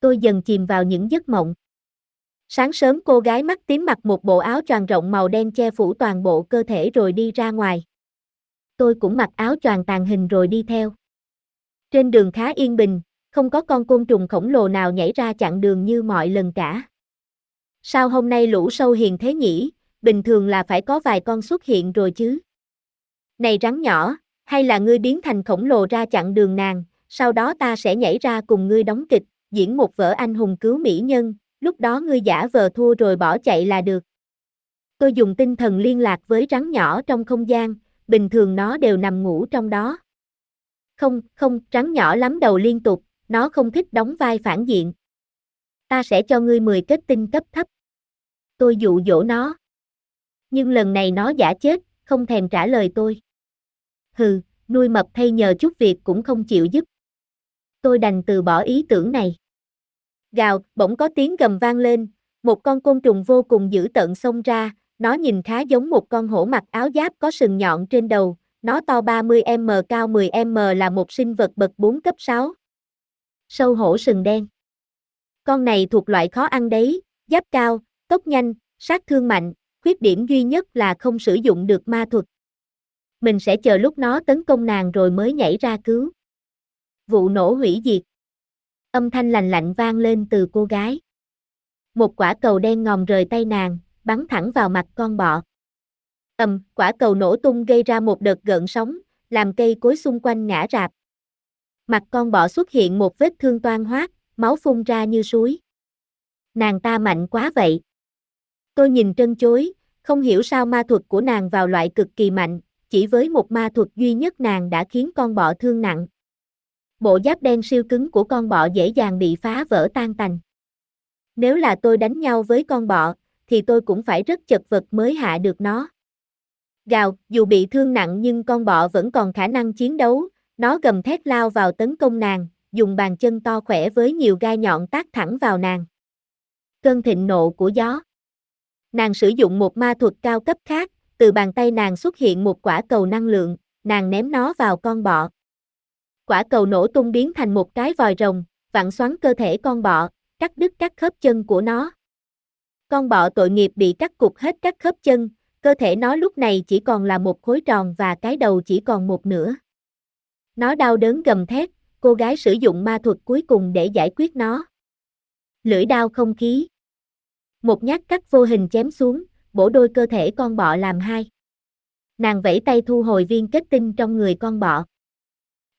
Tôi dần chìm vào những giấc mộng. Sáng sớm cô gái mắt tím mặc một bộ áo choàng rộng màu đen che phủ toàn bộ cơ thể rồi đi ra ngoài. Tôi cũng mặc áo choàng tàn hình rồi đi theo. Trên đường khá yên bình, không có con côn trùng khổng lồ nào nhảy ra chặn đường như mọi lần cả. Sao hôm nay lũ sâu hiền thế nhỉ, bình thường là phải có vài con xuất hiện rồi chứ. Này rắn nhỏ, hay là ngươi biến thành khổng lồ ra chặn đường nàng, sau đó ta sẽ nhảy ra cùng ngươi đóng kịch, diễn một vở anh hùng cứu mỹ nhân, lúc đó ngươi giả vờ thua rồi bỏ chạy là được. Tôi dùng tinh thần liên lạc với rắn nhỏ trong không gian, bình thường nó đều nằm ngủ trong đó. Không, không, rắn nhỏ lắm đầu liên tục, nó không thích đóng vai phản diện. Ta sẽ cho ngươi 10 kết tinh cấp thấp. Tôi dụ dỗ nó. Nhưng lần này nó giả chết, không thèm trả lời tôi. Hừ, nuôi mập thay nhờ chút việc cũng không chịu giúp. Tôi đành từ bỏ ý tưởng này. Gào, bỗng có tiếng gầm vang lên, một con côn trùng vô cùng dữ tợn xông ra, nó nhìn khá giống một con hổ mặc áo giáp có sừng nhọn trên đầu, nó to 30m cao 10m là một sinh vật bậc 4 cấp 6. Sâu hổ sừng đen. Con này thuộc loại khó ăn đấy, giáp cao, tốc nhanh, sát thương mạnh, khuyết điểm duy nhất là không sử dụng được ma thuật. Mình sẽ chờ lúc nó tấn công nàng rồi mới nhảy ra cứu. Vụ nổ hủy diệt. Âm thanh lành lạnh vang lên từ cô gái. Một quả cầu đen ngòm rời tay nàng, bắn thẳng vào mặt con bọ. Ầm, quả cầu nổ tung gây ra một đợt gợn sóng, làm cây cối xung quanh ngã rạp. Mặt con bọ xuất hiện một vết thương toan hoác, máu phun ra như suối. Nàng ta mạnh quá vậy. Tôi nhìn trân chối, không hiểu sao ma thuật của nàng vào loại cực kỳ mạnh, chỉ với một ma thuật duy nhất nàng đã khiến con bọ thương nặng. Bộ giáp đen siêu cứng của con bọ dễ dàng bị phá vỡ tan tành. Nếu là tôi đánh nhau với con bọ, thì tôi cũng phải rất chật vật mới hạ được nó. Gào, dù bị thương nặng nhưng con bọ vẫn còn khả năng chiến đấu, nó gầm thét lao vào tấn công nàng, dùng bàn chân to khỏe với nhiều gai nhọn tác thẳng vào nàng. Cơn thịnh nộ của gió. Nàng sử dụng một ma thuật cao cấp khác, từ bàn tay nàng xuất hiện một quả cầu năng lượng, nàng ném nó vào con bọ. Quả cầu nổ tung biến thành một cái vòi rồng, vặn xoắn cơ thể con bọ, cắt đứt các khớp chân của nó. Con bọ tội nghiệp bị cắt cục hết các khớp chân, cơ thể nó lúc này chỉ còn là một khối tròn và cái đầu chỉ còn một nửa. Nó đau đớn gầm thét, cô gái sử dụng ma thuật cuối cùng để giải quyết nó. Lưỡi đao không khí. Một nhát cắt vô hình chém xuống, bổ đôi cơ thể con bọ làm hai. Nàng vẫy tay thu hồi viên kết tinh trong người con bọ.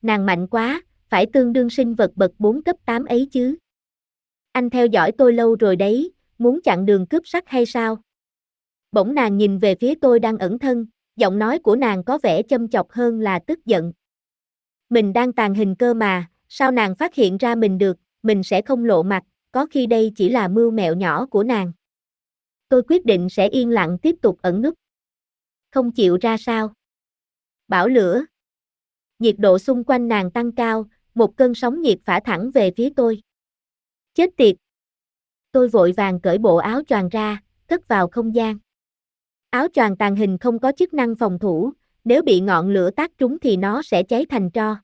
Nàng mạnh quá, phải tương đương sinh vật bậc 4 cấp 8 ấy chứ. Anh theo dõi tôi lâu rồi đấy, muốn chặn đường cướp sắt hay sao? Bỗng nàng nhìn về phía tôi đang ẩn thân, giọng nói của nàng có vẻ châm chọc hơn là tức giận. Mình đang tàn hình cơ mà, sao nàng phát hiện ra mình được, mình sẽ không lộ mặt, có khi đây chỉ là mưu mẹo nhỏ của nàng. Tôi quyết định sẽ yên lặng tiếp tục ẩn núp. Không chịu ra sao. Bảo lửa. Nhiệt độ xung quanh nàng tăng cao, một cơn sóng nhiệt phả thẳng về phía tôi. Chết tiệt. Tôi vội vàng cởi bộ áo choàng ra, cất vào không gian. Áo choàng tàn hình không có chức năng phòng thủ, nếu bị ngọn lửa tác trúng thì nó sẽ cháy thành tro.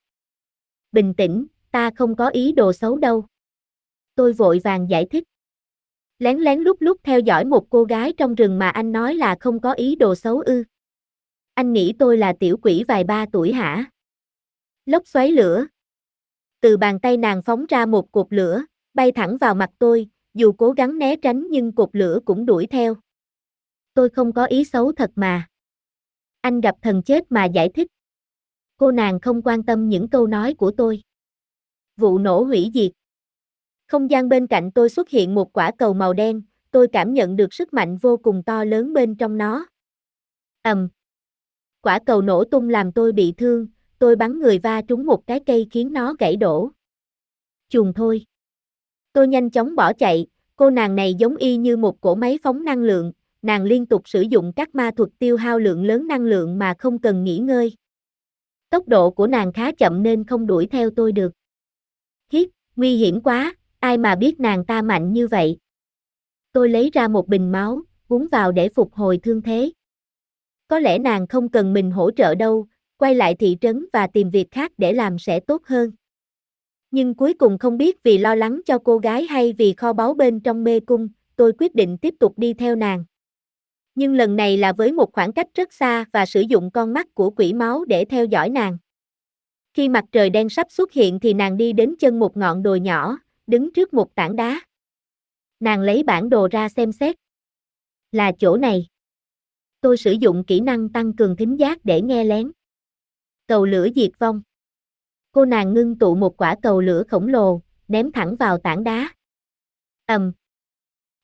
Bình tĩnh, ta không có ý đồ xấu đâu. Tôi vội vàng giải thích. Lén lén lúc lúc theo dõi một cô gái trong rừng mà anh nói là không có ý đồ xấu ư. Anh nghĩ tôi là tiểu quỷ vài ba tuổi hả? Lốc xoáy lửa. Từ bàn tay nàng phóng ra một cột lửa, bay thẳng vào mặt tôi, dù cố gắng né tránh nhưng cột lửa cũng đuổi theo. Tôi không có ý xấu thật mà. Anh gặp thần chết mà giải thích. Cô nàng không quan tâm những câu nói của tôi. Vụ nổ hủy diệt. Không gian bên cạnh tôi xuất hiện một quả cầu màu đen, tôi cảm nhận được sức mạnh vô cùng to lớn bên trong nó. ầm, Quả cầu nổ tung làm tôi bị thương, tôi bắn người va trúng một cái cây khiến nó gãy đổ. Chuồng thôi. Tôi nhanh chóng bỏ chạy, cô nàng này giống y như một cỗ máy phóng năng lượng, nàng liên tục sử dụng các ma thuật tiêu hao lượng lớn năng lượng mà không cần nghỉ ngơi. Tốc độ của nàng khá chậm nên không đuổi theo tôi được. Hiếp, nguy hiểm quá, ai mà biết nàng ta mạnh như vậy. Tôi lấy ra một bình máu, uống vào để phục hồi thương thế. Có lẽ nàng không cần mình hỗ trợ đâu, quay lại thị trấn và tìm việc khác để làm sẽ tốt hơn. Nhưng cuối cùng không biết vì lo lắng cho cô gái hay vì kho báu bên trong mê cung, tôi quyết định tiếp tục đi theo nàng. Nhưng lần này là với một khoảng cách rất xa và sử dụng con mắt của quỷ máu để theo dõi nàng. Khi mặt trời đen sắp xuất hiện thì nàng đi đến chân một ngọn đồi nhỏ, đứng trước một tảng đá. Nàng lấy bản đồ ra xem xét. Là chỗ này. Tôi sử dụng kỹ năng tăng cường thính giác để nghe lén. Cầu lửa diệt vong. Cô nàng ngưng tụ một quả cầu lửa khổng lồ, ném thẳng vào tảng đá. ầm,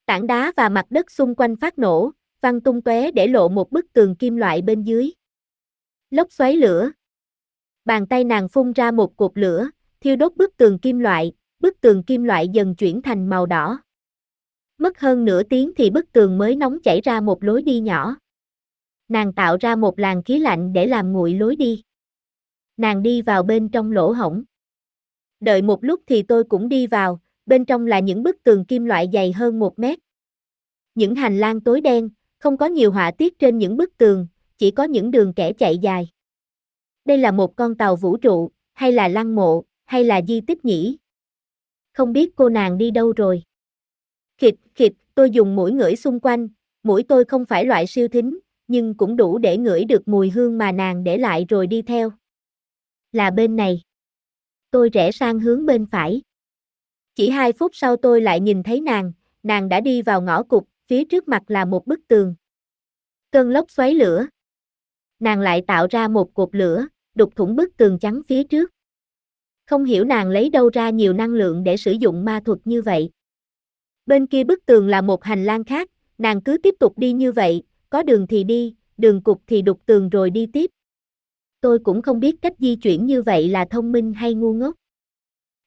Tảng đá và mặt đất xung quanh phát nổ, văng tung tóe để lộ một bức tường kim loại bên dưới. Lốc xoáy lửa. Bàn tay nàng phun ra một cột lửa, thiêu đốt bức tường kim loại, bức tường kim loại dần chuyển thành màu đỏ. Mất hơn nửa tiếng thì bức tường mới nóng chảy ra một lối đi nhỏ. Nàng tạo ra một làn khí lạnh để làm nguội lối đi. Nàng đi vào bên trong lỗ hổng. Đợi một lúc thì tôi cũng đi vào, bên trong là những bức tường kim loại dày hơn một mét. Những hành lang tối đen, không có nhiều họa tiết trên những bức tường, chỉ có những đường kẻ chạy dài. Đây là một con tàu vũ trụ, hay là lăng mộ, hay là di tích nhỉ? Không biết cô nàng đi đâu rồi. Khịt, khịt, tôi dùng mũi ngửi xung quanh, mũi tôi không phải loại siêu thính, nhưng cũng đủ để ngửi được mùi hương mà nàng để lại rồi đi theo. Là bên này. Tôi rẽ sang hướng bên phải. Chỉ hai phút sau tôi lại nhìn thấy nàng, nàng đã đi vào ngõ cụt, phía trước mặt là một bức tường. Cơn lốc xoáy lửa. Nàng lại tạo ra một cột lửa, đục thủng bức tường trắng phía trước. Không hiểu nàng lấy đâu ra nhiều năng lượng để sử dụng ma thuật như vậy. Bên kia bức tường là một hành lang khác, nàng cứ tiếp tục đi như vậy, có đường thì đi, đường cục thì đục tường rồi đi tiếp. Tôi cũng không biết cách di chuyển như vậy là thông minh hay ngu ngốc.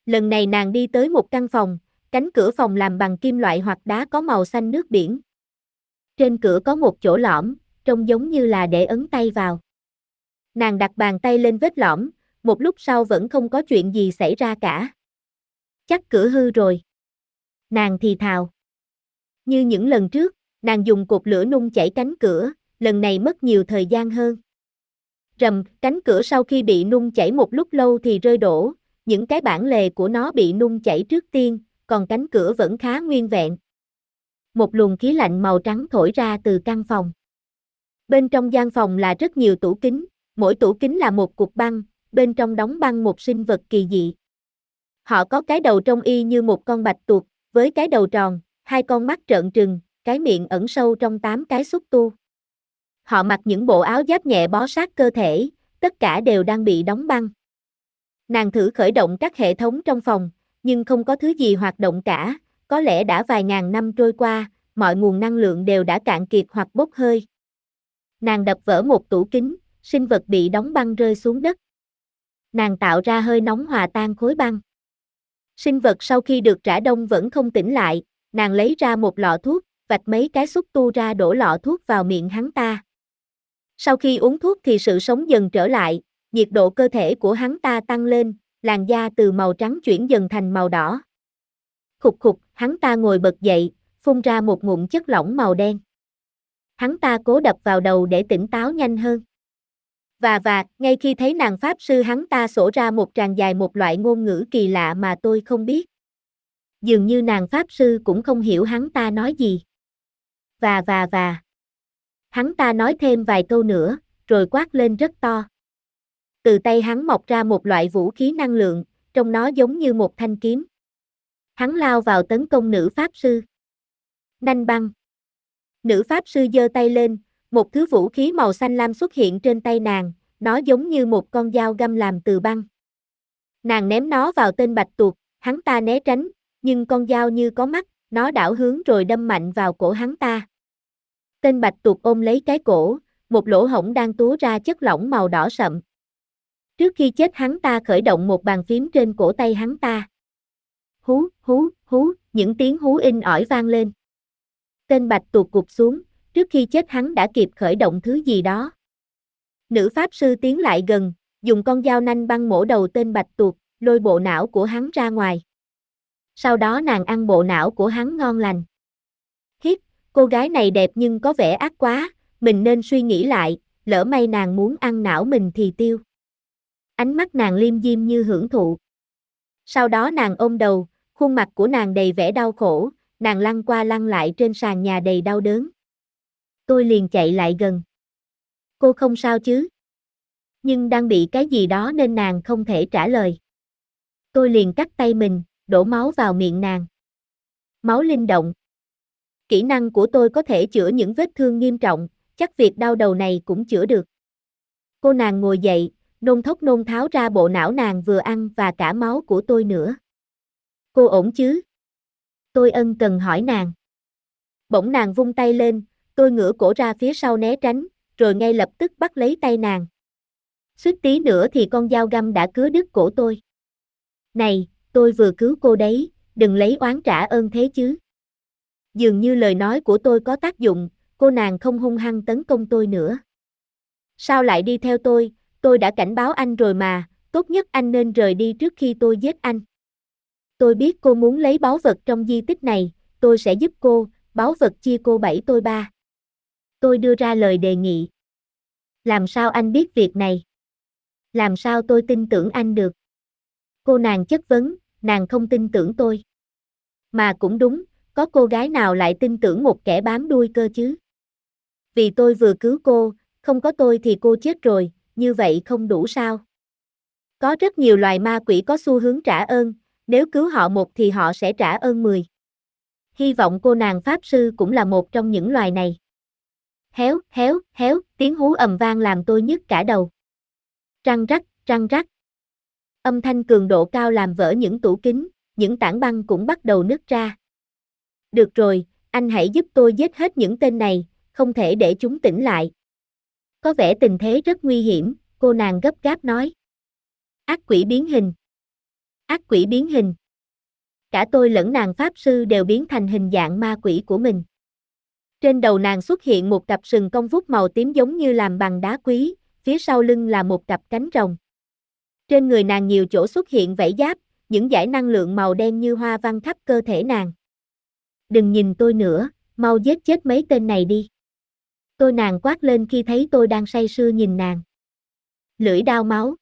Lần này nàng đi tới một căn phòng, cánh cửa phòng làm bằng kim loại hoặc đá có màu xanh nước biển. Trên cửa có một chỗ lõm, trông giống như là để ấn tay vào. Nàng đặt bàn tay lên vết lõm, một lúc sau vẫn không có chuyện gì xảy ra cả. Chắc cửa hư rồi. Nàng thì thào. Như những lần trước, nàng dùng cột lửa nung chảy cánh cửa, lần này mất nhiều thời gian hơn. Rầm, cánh cửa sau khi bị nung chảy một lúc lâu thì rơi đổ, những cái bản lề của nó bị nung chảy trước tiên, còn cánh cửa vẫn khá nguyên vẹn. Một luồng khí lạnh màu trắng thổi ra từ căn phòng. Bên trong gian phòng là rất nhiều tủ kính, mỗi tủ kính là một cục băng, bên trong đóng băng một sinh vật kỳ dị. Họ có cái đầu trông y như một con bạch tuộc, với cái đầu tròn, hai con mắt trợn trừng, cái miệng ẩn sâu trong tám cái xúc tu. Họ mặc những bộ áo giáp nhẹ bó sát cơ thể, tất cả đều đang bị đóng băng. Nàng thử khởi động các hệ thống trong phòng, nhưng không có thứ gì hoạt động cả, có lẽ đã vài ngàn năm trôi qua, mọi nguồn năng lượng đều đã cạn kiệt hoặc bốc hơi. Nàng đập vỡ một tủ kính, sinh vật bị đóng băng rơi xuống đất. Nàng tạo ra hơi nóng hòa tan khối băng. Sinh vật sau khi được trả đông vẫn không tỉnh lại, nàng lấy ra một lọ thuốc, vạch mấy cái xúc tu ra đổ lọ thuốc vào miệng hắn ta. Sau khi uống thuốc thì sự sống dần trở lại, nhiệt độ cơ thể của hắn ta tăng lên, làn da từ màu trắng chuyển dần thành màu đỏ. Khục khục, hắn ta ngồi bật dậy, phun ra một ngụm chất lỏng màu đen. Hắn ta cố đập vào đầu để tỉnh táo nhanh hơn. Và và, ngay khi thấy nàng Pháp sư hắn ta sổ ra một tràng dài một loại ngôn ngữ kỳ lạ mà tôi không biết. Dường như nàng Pháp sư cũng không hiểu hắn ta nói gì. Và và và. Hắn ta nói thêm vài câu nữa, rồi quát lên rất to. Từ tay hắn mọc ra một loại vũ khí năng lượng, trông nó giống như một thanh kiếm. Hắn lao vào tấn công nữ Pháp sư. Nanh băng. Nữ Pháp sư giơ tay lên, một thứ vũ khí màu xanh lam xuất hiện trên tay nàng, nó giống như một con dao găm làm từ băng. Nàng ném nó vào tên bạch tuộc, hắn ta né tránh, nhưng con dao như có mắt, nó đảo hướng rồi đâm mạnh vào cổ hắn ta. Tên bạch tuộc ôm lấy cái cổ, một lỗ hổng đang túa ra chất lỏng màu đỏ sậm. Trước khi chết hắn ta khởi động một bàn phím trên cổ tay hắn ta. Hú, hú, hú, những tiếng hú in ỏi vang lên. Tên bạch tuột cục xuống, trước khi chết hắn đã kịp khởi động thứ gì đó. Nữ pháp sư tiến lại gần, dùng con dao nanh băng mổ đầu tên bạch tuột, lôi bộ não của hắn ra ngoài. Sau đó nàng ăn bộ não của hắn ngon lành. Cô gái này đẹp nhưng có vẻ ác quá, mình nên suy nghĩ lại, lỡ may nàng muốn ăn não mình thì tiêu. Ánh mắt nàng liêm diêm như hưởng thụ. Sau đó nàng ôm đầu, khuôn mặt của nàng đầy vẻ đau khổ, nàng lăn qua lăn lại trên sàn nhà đầy đau đớn. Tôi liền chạy lại gần. Cô không sao chứ? Nhưng đang bị cái gì đó nên nàng không thể trả lời. Tôi liền cắt tay mình, đổ máu vào miệng nàng. Máu linh động. Kỹ năng của tôi có thể chữa những vết thương nghiêm trọng, chắc việc đau đầu này cũng chữa được. Cô nàng ngồi dậy, nôn thốc nôn tháo ra bộ não nàng vừa ăn và cả máu của tôi nữa. Cô ổn chứ? Tôi ân cần hỏi nàng. Bỗng nàng vung tay lên, tôi ngửa cổ ra phía sau né tránh, rồi ngay lập tức bắt lấy tay nàng. Suýt tí nữa thì con dao găm đã cứa đứt cổ tôi. Này, tôi vừa cứu cô đấy, đừng lấy oán trả ơn thế chứ. Dường như lời nói của tôi có tác dụng, cô nàng không hung hăng tấn công tôi nữa. Sao lại đi theo tôi, tôi đã cảnh báo anh rồi mà, tốt nhất anh nên rời đi trước khi tôi giết anh. Tôi biết cô muốn lấy báu vật trong di tích này, tôi sẽ giúp cô, báu vật chia cô bảy tôi ba. Tôi đưa ra lời đề nghị. Làm sao anh biết việc này? Làm sao tôi tin tưởng anh được? Cô nàng chất vấn, nàng không tin tưởng tôi. Mà cũng đúng, có cô gái nào lại tin tưởng một kẻ bám đuôi cơ chứ? Vì tôi vừa cứu cô, không có tôi thì cô chết rồi, như vậy không đủ sao? Có rất nhiều loài ma quỷ có xu hướng trả ơn, nếu cứu họ một thì họ sẽ trả ơn mười. Hy vọng cô nàng Pháp Sư cũng là một trong những loài này. Héo, héo, héo, tiếng hú ầm vang làm tôi nhức cả đầu. Răng rắc, răng rắc. Âm thanh cường độ cao làm vỡ những tủ kính, những tảng băng cũng bắt đầu nứt ra. Được rồi, anh hãy giúp tôi giết hết những tên này, không thể để chúng tỉnh lại. Có vẻ tình thế rất nguy hiểm, cô nàng gấp gáp nói. Ác quỷ biến hình. Ác quỷ biến hình. Cả tôi lẫn nàng Pháp Sư đều biến thành hình dạng ma quỷ của mình. Trên đầu nàng xuất hiện một cặp sừng cong vút màu tím giống như làm bằng đá quý, phía sau lưng là một cặp cánh rồng. Trên người nàng nhiều chỗ xuất hiện vảy giáp, những dải năng lượng màu đen như hoa văn khắp cơ thể nàng. Đừng nhìn tôi nữa, mau giết chết mấy tên này đi. Tôi nàng quát lên khi thấy tôi đang say sưa nhìn nàng. Lưỡi đao máu.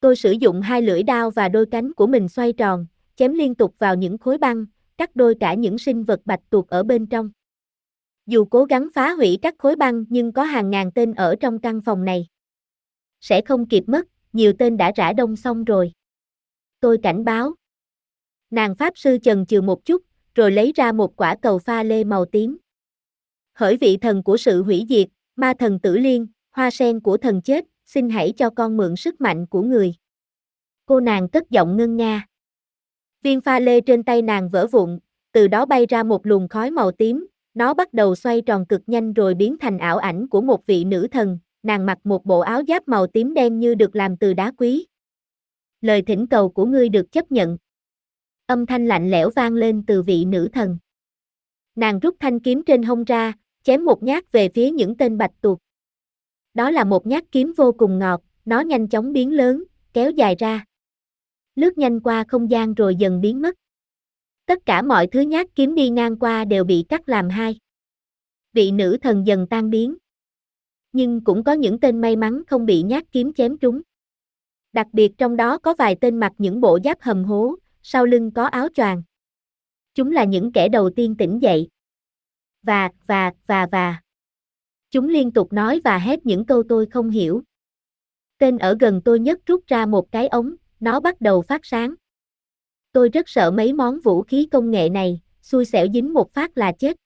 Tôi sử dụng hai lưỡi đao và đôi cánh của mình xoay tròn, chém liên tục vào những khối băng, cắt đôi cả những sinh vật bạch tuộc ở bên trong. Dù cố gắng phá hủy các khối băng nhưng có hàng ngàn tên ở trong căn phòng này. Sẽ không kịp mất, nhiều tên đã rã đông xong rồi. Tôi cảnh báo. Nàng Pháp Sư chần chừ một chút, rồi lấy ra một quả cầu pha lê màu tím. Hỡi vị thần của sự hủy diệt, ma thần tử liên, hoa sen của thần chết, xin hãy cho con mượn sức mạnh của người. Cô nàng cất giọng ngân nga. Viên pha lê trên tay nàng vỡ vụn, từ đó bay ra một luồng khói màu tím, nó bắt đầu xoay tròn cực nhanh rồi biến thành ảo ảnh của một vị nữ thần, nàng mặc một bộ áo giáp màu tím đen như được làm từ đá quý. Lời thỉnh cầu của ngươi được chấp nhận. Âm thanh lạnh lẽo vang lên từ vị nữ thần. Nàng rút thanh kiếm trên hông ra, chém một nhát về phía những tên bạch tuộc. Đó là một nhát kiếm vô cùng ngọt, nó nhanh chóng biến lớn, kéo dài ra. Lướt nhanh qua không gian rồi dần biến mất. Tất cả mọi thứ nhát kiếm đi ngang qua đều bị cắt làm hai. Vị nữ thần dần tan biến. Nhưng cũng có những tên may mắn không bị nhát kiếm chém trúng. Đặc biệt trong đó có vài tên mặc những bộ giáp hầm hố, sau lưng có áo choàng. Chúng là những kẻ đầu tiên tỉnh dậy. Và, và, và, và. Chúng liên tục nói và hét những câu tôi không hiểu. Tên ở gần tôi nhất rút ra một cái ống, nó bắt đầu phát sáng. Tôi rất sợ mấy món vũ khí công nghệ này, xui xẻo dính một phát là chết.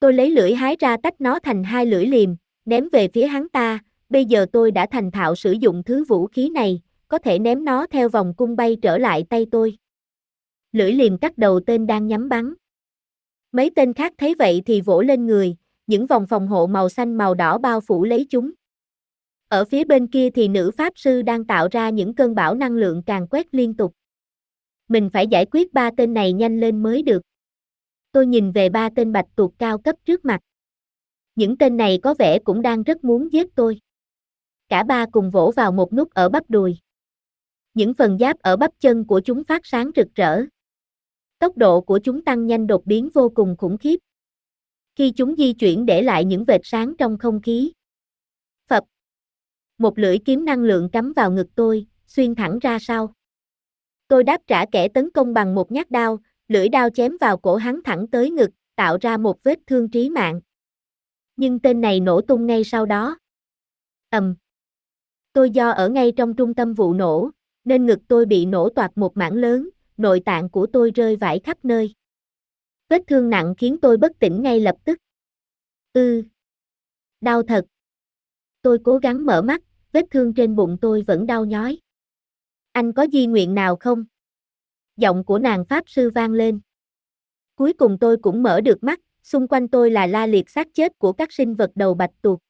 Tôi lấy lưỡi hái ra tách nó thành hai lưỡi liềm, ném về phía hắn ta, bây giờ tôi đã thành thạo sử dụng thứ vũ khí này, có thể ném nó theo vòng cung bay trở lại tay tôi. Lưỡi liềm cắt đầu tên đang nhắm bắn. Mấy tên khác thấy vậy thì vỗ lên người, những vòng phòng hộ màu xanh màu đỏ bao phủ lấy chúng. Ở phía bên kia thì nữ pháp sư đang tạo ra những cơn bão năng lượng càng quét liên tục. Mình phải giải quyết ba tên này nhanh lên mới được. Tôi nhìn về ba tên bạch tuộc cao cấp trước mặt. Những tên này có vẻ cũng đang rất muốn giết tôi. Cả ba cùng vỗ vào một nút ở bắp đùi. Những phần giáp ở bắp chân của chúng phát sáng rực rỡ. Tốc độ của chúng tăng nhanh đột biến vô cùng khủng khiếp. Khi chúng di chuyển để lại những vệt sáng trong không khí. Phập. Một lưỡi kiếm năng lượng cắm vào ngực tôi, xuyên thẳng ra sau. Tôi đáp trả kẻ tấn công bằng một nhát đao, lưỡi đao chém vào cổ hắn thẳng tới ngực, tạo ra một vết thương trí mạng. Nhưng tên này nổ tung ngay sau đó. ầm. Tôi do ở ngay trong trung tâm vụ nổ, nên ngực tôi bị nổ toạc một mảng lớn, nội tạng của tôi rơi vãi khắp nơi. Vết thương nặng khiến tôi bất tỉnh ngay lập tức. Ư. Ừ. Đau thật. Tôi cố gắng mở mắt, vết thương trên bụng tôi vẫn đau nhói. Anh có di nguyện nào không? Giọng của nàng Pháp Sư vang lên. Cuối cùng tôi cũng mở được mắt, xung quanh tôi là la liệt xác chết của các sinh vật đầu bạch tuộc.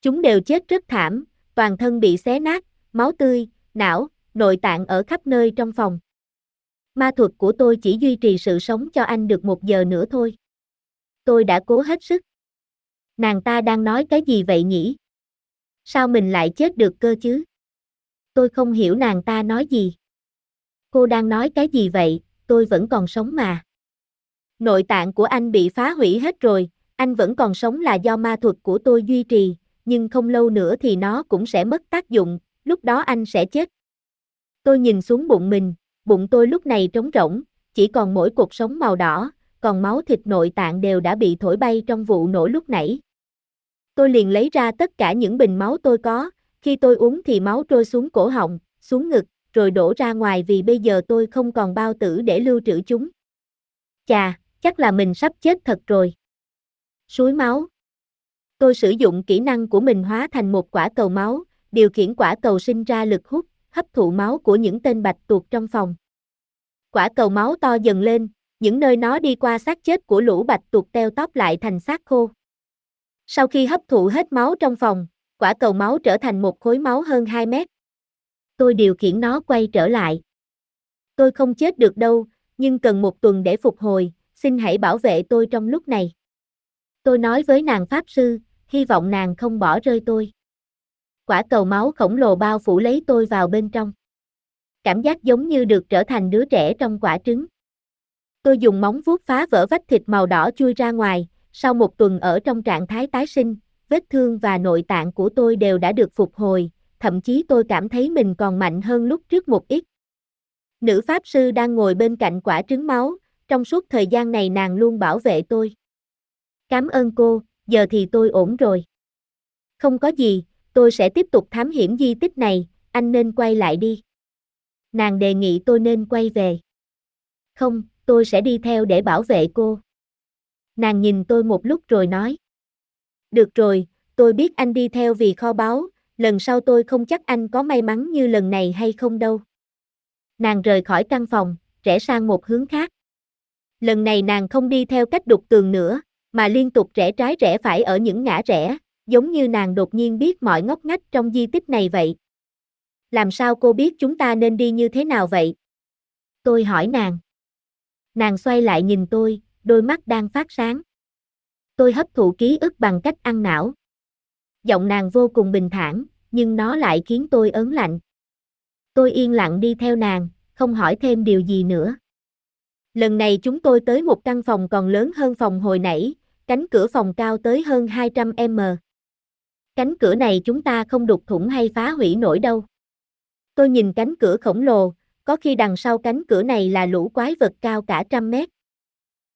Chúng đều chết rất thảm, toàn thân bị xé nát, máu tươi, não, nội tạng ở khắp nơi trong phòng. Ma thuật của tôi chỉ duy trì sự sống cho anh được một giờ nữa thôi. Tôi đã cố hết sức. Nàng ta đang nói cái gì vậy nhỉ? Sao mình lại chết được cơ chứ? Tôi không hiểu nàng ta nói gì. Cô đang nói cái gì vậy, tôi vẫn còn sống mà. Nội tạng của anh bị phá hủy hết rồi, anh vẫn còn sống là do ma thuật của tôi duy trì, nhưng không lâu nữa thì nó cũng sẽ mất tác dụng, lúc đó anh sẽ chết. Tôi nhìn xuống bụng mình, bụng tôi lúc này trống rỗng, chỉ còn mỗi cục sống màu đỏ, còn máu thịt nội tạng đều đã bị thổi bay trong vụ nổ lúc nãy. Tôi liền lấy ra tất cả những bình máu tôi có, khi tôi uống thì máu trôi xuống cổ họng, xuống ngực, rồi đổ ra ngoài vì bây giờ tôi không còn bao tử để lưu trữ chúng. Chà, chắc là mình sắp chết thật rồi. Suối máu. Tôi sử dụng kỹ năng của mình hóa thành một quả cầu máu, điều khiển quả cầu sinh ra lực hút, hấp thụ máu của những tên bạch tuộc trong phòng. Quả cầu máu to dần lên, những nơi nó đi qua xác chết của lũ bạch tuộc teo tóp lại thành xác khô. Sau khi hấp thụ hết máu trong phòng, quả cầu máu trở thành một khối máu hơn 2 mét. Tôi điều khiển nó quay trở lại. Tôi không chết được đâu, nhưng cần một tuần để phục hồi, xin hãy bảo vệ tôi trong lúc này. Tôi nói với nàng Pháp Sư, hy vọng nàng không bỏ rơi tôi. Quả cầu máu khổng lồ bao phủ lấy tôi vào bên trong. Cảm giác giống như được trở thành đứa trẻ trong quả trứng. Tôi dùng móng vuốt phá vỡ vách thịt màu đỏ chui ra ngoài, sau một tuần ở trong trạng thái tái sinh, vết thương và nội tạng của tôi đều đã được phục hồi, thậm chí tôi cảm thấy mình còn mạnh hơn lúc trước một ít. Nữ pháp sư đang ngồi bên cạnh quả trứng máu, trong suốt thời gian này nàng luôn bảo vệ tôi. Cảm ơn cô, giờ thì tôi ổn rồi. Không có gì, tôi sẽ tiếp tục thám hiểm di tích này, anh nên quay lại đi. Nàng đề nghị tôi nên quay về. Không, tôi sẽ đi theo để bảo vệ cô. Nàng nhìn tôi một lúc rồi nói. Được rồi, tôi biết anh đi theo vì kho báu, lần sau tôi không chắc anh có may mắn như lần này hay không đâu. Nàng rời khỏi căn phòng, rẽ sang một hướng khác. Lần này nàng không đi theo cách đục tường nữa, mà liên tục rẽ trái rẽ phải ở những ngã rẽ, giống như nàng đột nhiên biết mọi ngóc ngách trong di tích này vậy. Làm sao cô biết chúng ta nên đi như thế nào vậy? Tôi hỏi nàng. Nàng xoay lại nhìn tôi, đôi mắt đang phát sáng. Tôi hấp thụ ký ức bằng cách ăn não. Giọng nàng vô cùng bình thản, nhưng nó lại khiến tôi ớn lạnh. Tôi yên lặng đi theo nàng, không hỏi thêm điều gì nữa. Lần này chúng tôi tới một căn phòng còn lớn hơn phòng hồi nãy, cánh cửa phòng cao tới hơn 200m. Cánh cửa này chúng ta không đục thủng hay phá hủy nổi đâu. Tôi nhìn cánh cửa khổng lồ, có khi đằng sau cánh cửa này là lũ quái vật cao cả trăm mét.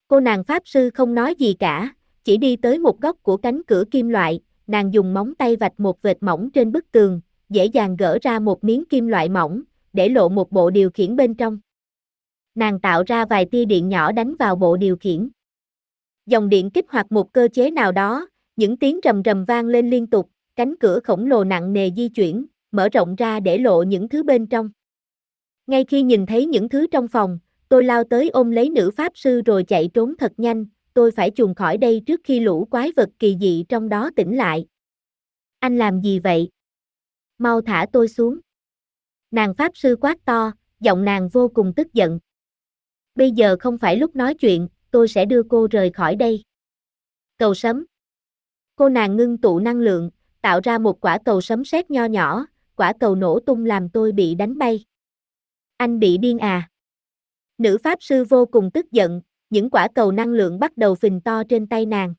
Cô nàng Pháp Sư không nói gì cả, chỉ đi tới một góc của cánh cửa kim loại, nàng dùng móng tay vạch một vệt mỏng trên bức tường, dễ dàng gỡ ra một miếng kim loại mỏng, để lộ một bộ điều khiển bên trong. Nàng tạo ra vài tia điện nhỏ đánh vào bộ điều khiển. Dòng điện kích hoạt một cơ chế nào đó, những tiếng rầm rầm vang lên liên tục, cánh cửa khổng lồ nặng nề di chuyển, mở rộng ra để lộ những thứ bên trong. Ngay khi nhìn thấy những thứ trong phòng, tôi lao tới ôm lấy nữ pháp sư rồi chạy trốn thật nhanh, tôi phải chuồn khỏi đây trước khi lũ quái vật kỳ dị trong đó tỉnh lại. Anh làm gì vậy? Mau thả tôi xuống. Nàng pháp sư quát to, giọng nàng vô cùng tức giận. Bây giờ không phải lúc nói chuyện, tôi sẽ đưa cô rời khỏi đây. Cầu sấm. Cô nàng ngưng tụ năng lượng, tạo ra một quả cầu sấm sét nho nhỏ, quả cầu nổ tung làm tôi bị đánh bay. Anh bị điên à? Nữ pháp sư vô cùng tức giận, những quả cầu năng lượng bắt đầu phình to trên tay nàng.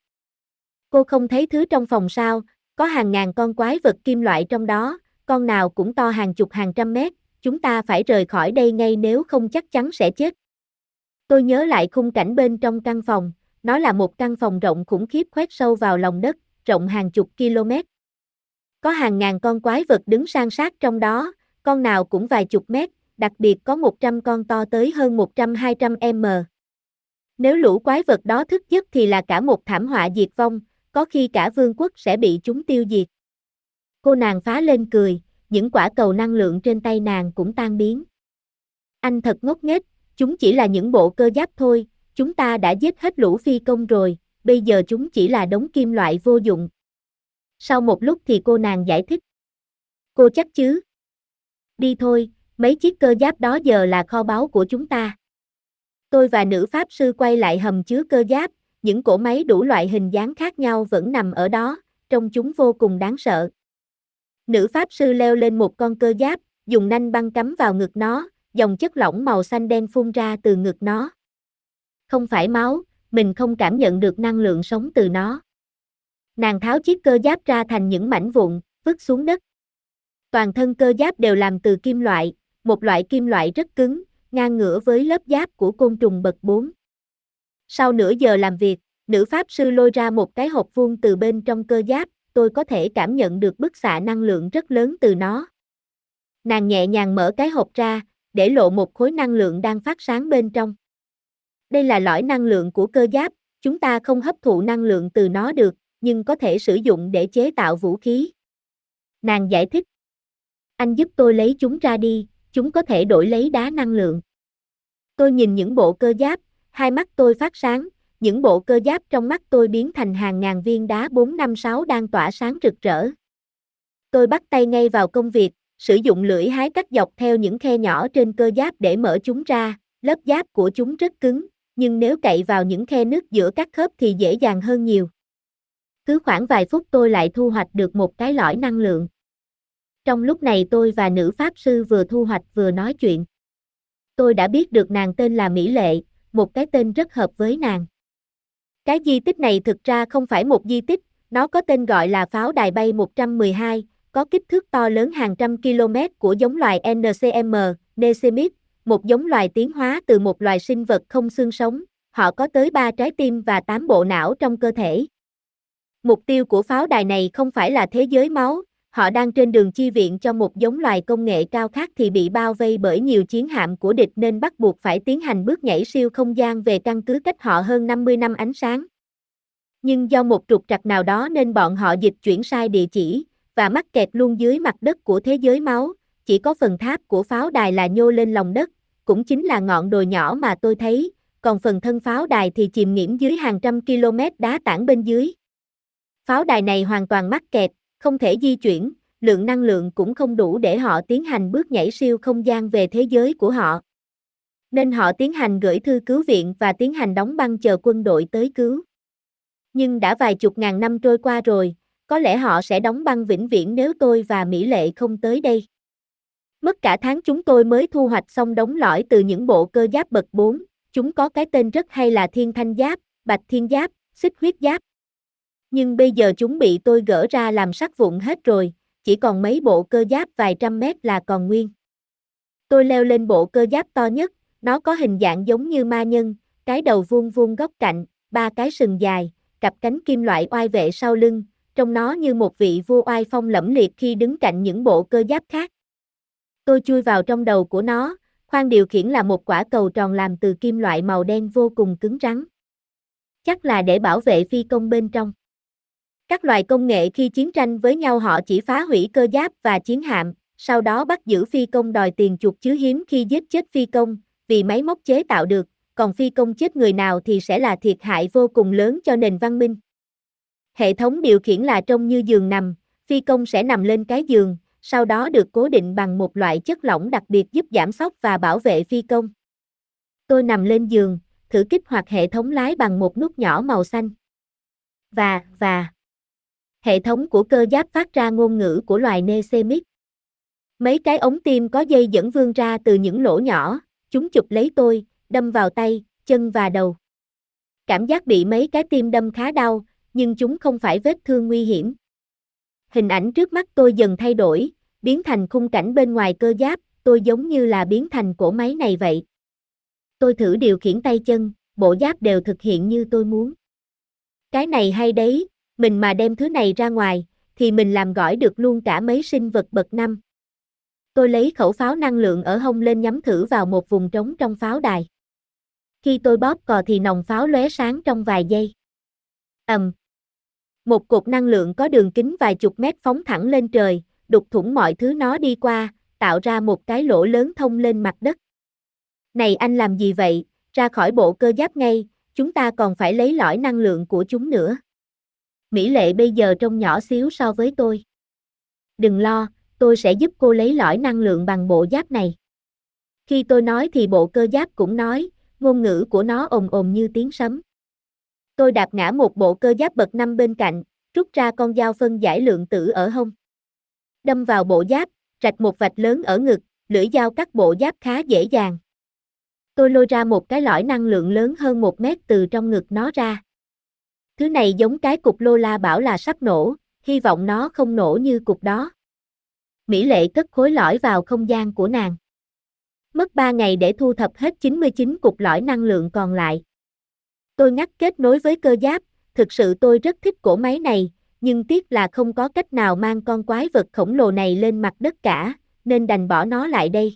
Cô không thấy thứ trong phòng sao, có hàng ngàn con quái vật kim loại trong đó, con nào cũng to hàng chục hàng trăm mét, chúng ta phải rời khỏi đây ngay nếu không chắc chắn sẽ chết. Tôi nhớ lại khung cảnh bên trong căn phòng, nó là một căn phòng rộng khủng khiếp khoét sâu vào lòng đất, rộng hàng chục km. Có hàng ngàn con quái vật đứng san sát trong đó, con nào cũng vài chục mét, đặc biệt có 100 con to tới hơn 100-200 m. Nếu lũ quái vật đó thức giấc thì là cả một thảm họa diệt vong, có khi cả vương quốc sẽ bị chúng tiêu diệt. Cô nàng phá lên cười, những quả cầu năng lượng trên tay nàng cũng tan biến. Anh thật ngốc nghếch, chúng chỉ là những bộ cơ giáp thôi, chúng ta đã giết hết lũ phi công rồi, bây giờ chúng chỉ là đống kim loại vô dụng. Sau một lúc thì cô nàng giải thích. Cô chắc chứ? Đi thôi, mấy chiếc cơ giáp đó giờ là kho báu của chúng ta. Tôi và nữ pháp sư quay lại hầm chứa cơ giáp, những cỗ máy đủ loại hình dáng khác nhau vẫn nằm ở đó, trông chúng vô cùng đáng sợ. Nữ pháp sư leo lên một con cơ giáp, dùng nanh băng cắm vào ngực nó, dòng chất lỏng màu xanh đen phun ra từ ngực nó. Không phải máu, mình không cảm nhận được năng lượng sống từ nó. Nàng tháo chiếc cơ giáp ra thành những mảnh vụn, vứt xuống đất. Toàn thân cơ giáp đều làm từ kim loại, một loại kim loại rất cứng, ngang ngửa với lớp giáp của côn trùng bậc 4. Sau nửa giờ làm việc, nữ pháp sư lôi ra một cái hộp vuông từ bên trong cơ giáp, tôi có thể cảm nhận được bức xạ năng lượng rất lớn từ nó. Nàng nhẹ nhàng mở cái hộp ra, để lộ một khối năng lượng đang phát sáng bên trong. Đây là lõi năng lượng của cơ giáp, chúng ta không hấp thụ năng lượng từ nó được, nhưng có thể sử dụng để chế tạo vũ khí. Nàng giải thích. Anh giúp tôi lấy chúng ra đi, chúng có thể đổi lấy đá năng lượng. Tôi nhìn những bộ cơ giáp, hai mắt tôi phát sáng, những bộ cơ giáp trong mắt tôi biến thành hàng ngàn viên đá 456 đang tỏa sáng rực rỡ. Tôi bắt tay ngay vào công việc, sử dụng lưỡi hái cắt dọc theo những khe nhỏ trên cơ giáp để mở chúng ra, lớp giáp của chúng rất cứng, nhưng nếu cậy vào những khe nứt giữa các khớp thì dễ dàng hơn nhiều. Cứ khoảng vài phút tôi lại thu hoạch được một cái lõi năng lượng. Trong lúc này tôi và nữ pháp sư vừa thu hoạch vừa nói chuyện. Tôi đã biết được nàng tên là Mỹ Lệ, một cái tên rất hợp với nàng. Cái di tích này thực ra không phải một di tích, nó có tên gọi là pháo đài bay 112, có kích thước to lớn hàng trăm km của giống loài NCM, Nesemit, một giống loài tiến hóa từ một loài sinh vật không xương sống, họ có tới 3 trái tim và 8 bộ não trong cơ thể. Mục tiêu của pháo đài này không phải là thế giới máu, họ đang trên đường chi viện cho một giống loài công nghệ cao khác thì bị bao vây bởi nhiều chiến hạm của địch nên bắt buộc phải tiến hành bước nhảy siêu không gian về căn cứ cách họ hơn 50 năm ánh sáng. Nhưng do một trục trặc nào đó nên bọn họ dịch chuyển sai địa chỉ, và mắc kẹt luôn dưới mặt đất của thế giới máu, chỉ có phần tháp của pháo đài là nhô lên lòng đất, cũng chính là ngọn đồi nhỏ mà tôi thấy, còn phần thân pháo đài thì chìm nghiễm dưới hàng trăm km đá tảng bên dưới. Pháo đài này hoàn toàn mắc kẹt, không thể di chuyển, lượng năng lượng cũng không đủ để họ tiến hành bước nhảy siêu không gian về thế giới của họ. Nên họ tiến hành gửi thư cứu viện và tiến hành đóng băng chờ quân đội tới cứu. Nhưng đã vài chục ngàn năm trôi qua rồi, có lẽ họ sẽ đóng băng vĩnh viễn nếu tôi và Mỹ Lệ không tới đây. Mất cả tháng chúng tôi mới thu hoạch xong đống lõi từ những bộ cơ giáp bậc 4, chúng có cái tên rất hay là Thiên Thanh Giáp, Bạch Thiên Giáp, Xích Huyết Giáp. Nhưng bây giờ chúng bị tôi gỡ ra làm sắt vụn hết rồi, chỉ còn mấy bộ cơ giáp vài trăm mét là còn nguyên. Tôi leo lên bộ cơ giáp to nhất, nó có hình dạng giống như ma nhân, cái đầu vuông vuông góc cạnh, ba cái sừng dài, cặp cánh kim loại oai vệ sau lưng, trông nó như một vị vua oai phong lẫm liệt khi đứng cạnh những bộ cơ giáp khác. Tôi chui vào trong đầu của nó, khoang điều khiển là một quả cầu tròn làm từ kim loại màu đen vô cùng cứng rắn. Chắc là để bảo vệ phi công bên trong. Các loài công nghệ khi chiến tranh với nhau họ chỉ phá hủy cơ giáp và chiến hạm, sau đó bắt giữ phi công đòi tiền chuộc chứ hiếm khi giết chết phi công, vì máy móc chế tạo được, còn phi công chết người nào thì sẽ là thiệt hại vô cùng lớn cho nền văn minh. Hệ thống điều khiển là trông như giường nằm, phi công sẽ nằm lên cái giường, sau đó được cố định bằng một loại chất lỏng đặc biệt giúp giảm sốc và bảo vệ phi công. Tôi nằm lên giường, thử kích hoạt hệ thống lái bằng một nút nhỏ màu xanh. Và, và. Hệ thống của cơ giáp phát ra ngôn ngữ của loài Nesemic. Mấy cái ống tim có dây dẫn vươn ra từ những lỗ nhỏ, chúng chụp lấy tôi, đâm vào tay, chân và đầu. Cảm giác bị mấy cái tim đâm khá đau, nhưng chúng không phải vết thương nguy hiểm. Hình ảnh trước mắt tôi dần thay đổi, biến thành khung cảnh bên ngoài cơ giáp, tôi giống như là biến thành cổ máy này vậy. Tôi thử điều khiển tay chân, bộ giáp đều thực hiện như tôi muốn. Cái này hay đấy, mình mà đem thứ này ra ngoài, thì mình làm gỏi được luôn cả mấy sinh vật bậc năm. Tôi lấy khẩu pháo năng lượng ở hông lên nhắm thử vào một vùng trống trong pháo đài. Khi tôi bóp cò thì nòng pháo lóe sáng trong vài giây. ầm, một cột năng lượng có đường kính vài chục mét phóng thẳng lên trời, đục thủng mọi thứ nó đi qua, tạo ra một cái lỗ lớn thông lên mặt đất. Này anh làm gì vậy, ra khỏi bộ cơ giáp ngay, chúng ta còn phải lấy lõi năng lượng của chúng nữa. Mỹ lệ bây giờ trông nhỏ xíu so với tôi. Đừng lo, tôi sẽ giúp cô lấy lõi năng lượng bằng bộ giáp này. Khi tôi nói thì bộ cơ giáp cũng nói, ngôn ngữ của nó ồn ồn như tiếng sấm. Tôi đạp ngã một bộ cơ giáp bậc năm bên cạnh, rút ra con dao phân giải lượng tử ở hông. Đâm vào bộ giáp, rạch một vạch lớn ở ngực, lưỡi dao cắt bộ giáp khá dễ dàng. Tôi lôi ra một cái lõi năng lượng lớn hơn một mét từ trong ngực nó ra. Thứ này giống cái cục lô la bảo là sắp nổ, hy vọng nó không nổ như cục đó. Mỹ lệ cất khối lõi vào không gian của nàng. Mất 3 ngày để thu thập hết 99 cục lõi năng lượng còn lại. Tôi ngắt kết nối với cơ giáp, thực sự tôi rất thích cổ máy này, nhưng tiếc là không có cách nào mang con quái vật khổng lồ này lên mặt đất cả, nên đành bỏ nó lại đây.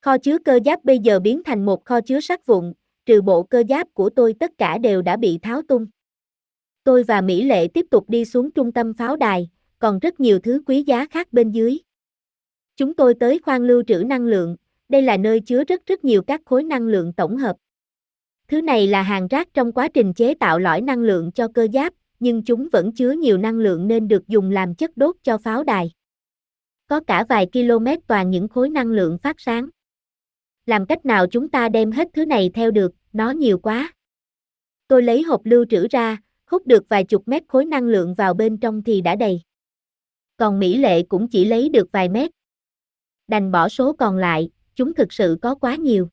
Kho chứa cơ giáp bây giờ biến thành một kho chứa sắt vụn, trừ bộ cơ giáp của tôi tất cả đều đã bị tháo tung. Tôi và Mỹ Lệ tiếp tục đi xuống trung tâm pháo đài, còn rất nhiều thứ quý giá khác bên dưới. Chúng tôi tới khoang lưu trữ năng lượng, đây là nơi chứa rất rất nhiều các khối năng lượng tổng hợp. Thứ này là hàng rác trong quá trình chế tạo lõi năng lượng cho cơ giáp, nhưng chúng vẫn chứa nhiều năng lượng nên được dùng làm chất đốt cho pháo đài. Có cả vài km toàn những khối năng lượng phát sáng. Làm cách nào chúng ta đem hết thứ này theo được, nó nhiều quá. Tôi lấy hộp lưu trữ ra, hút được vài chục mét khối năng lượng vào bên trong thì đã đầy. Còn Mỹ Lệ cũng chỉ lấy được vài mét. Đành bỏ số còn lại, chúng thực sự có quá nhiều.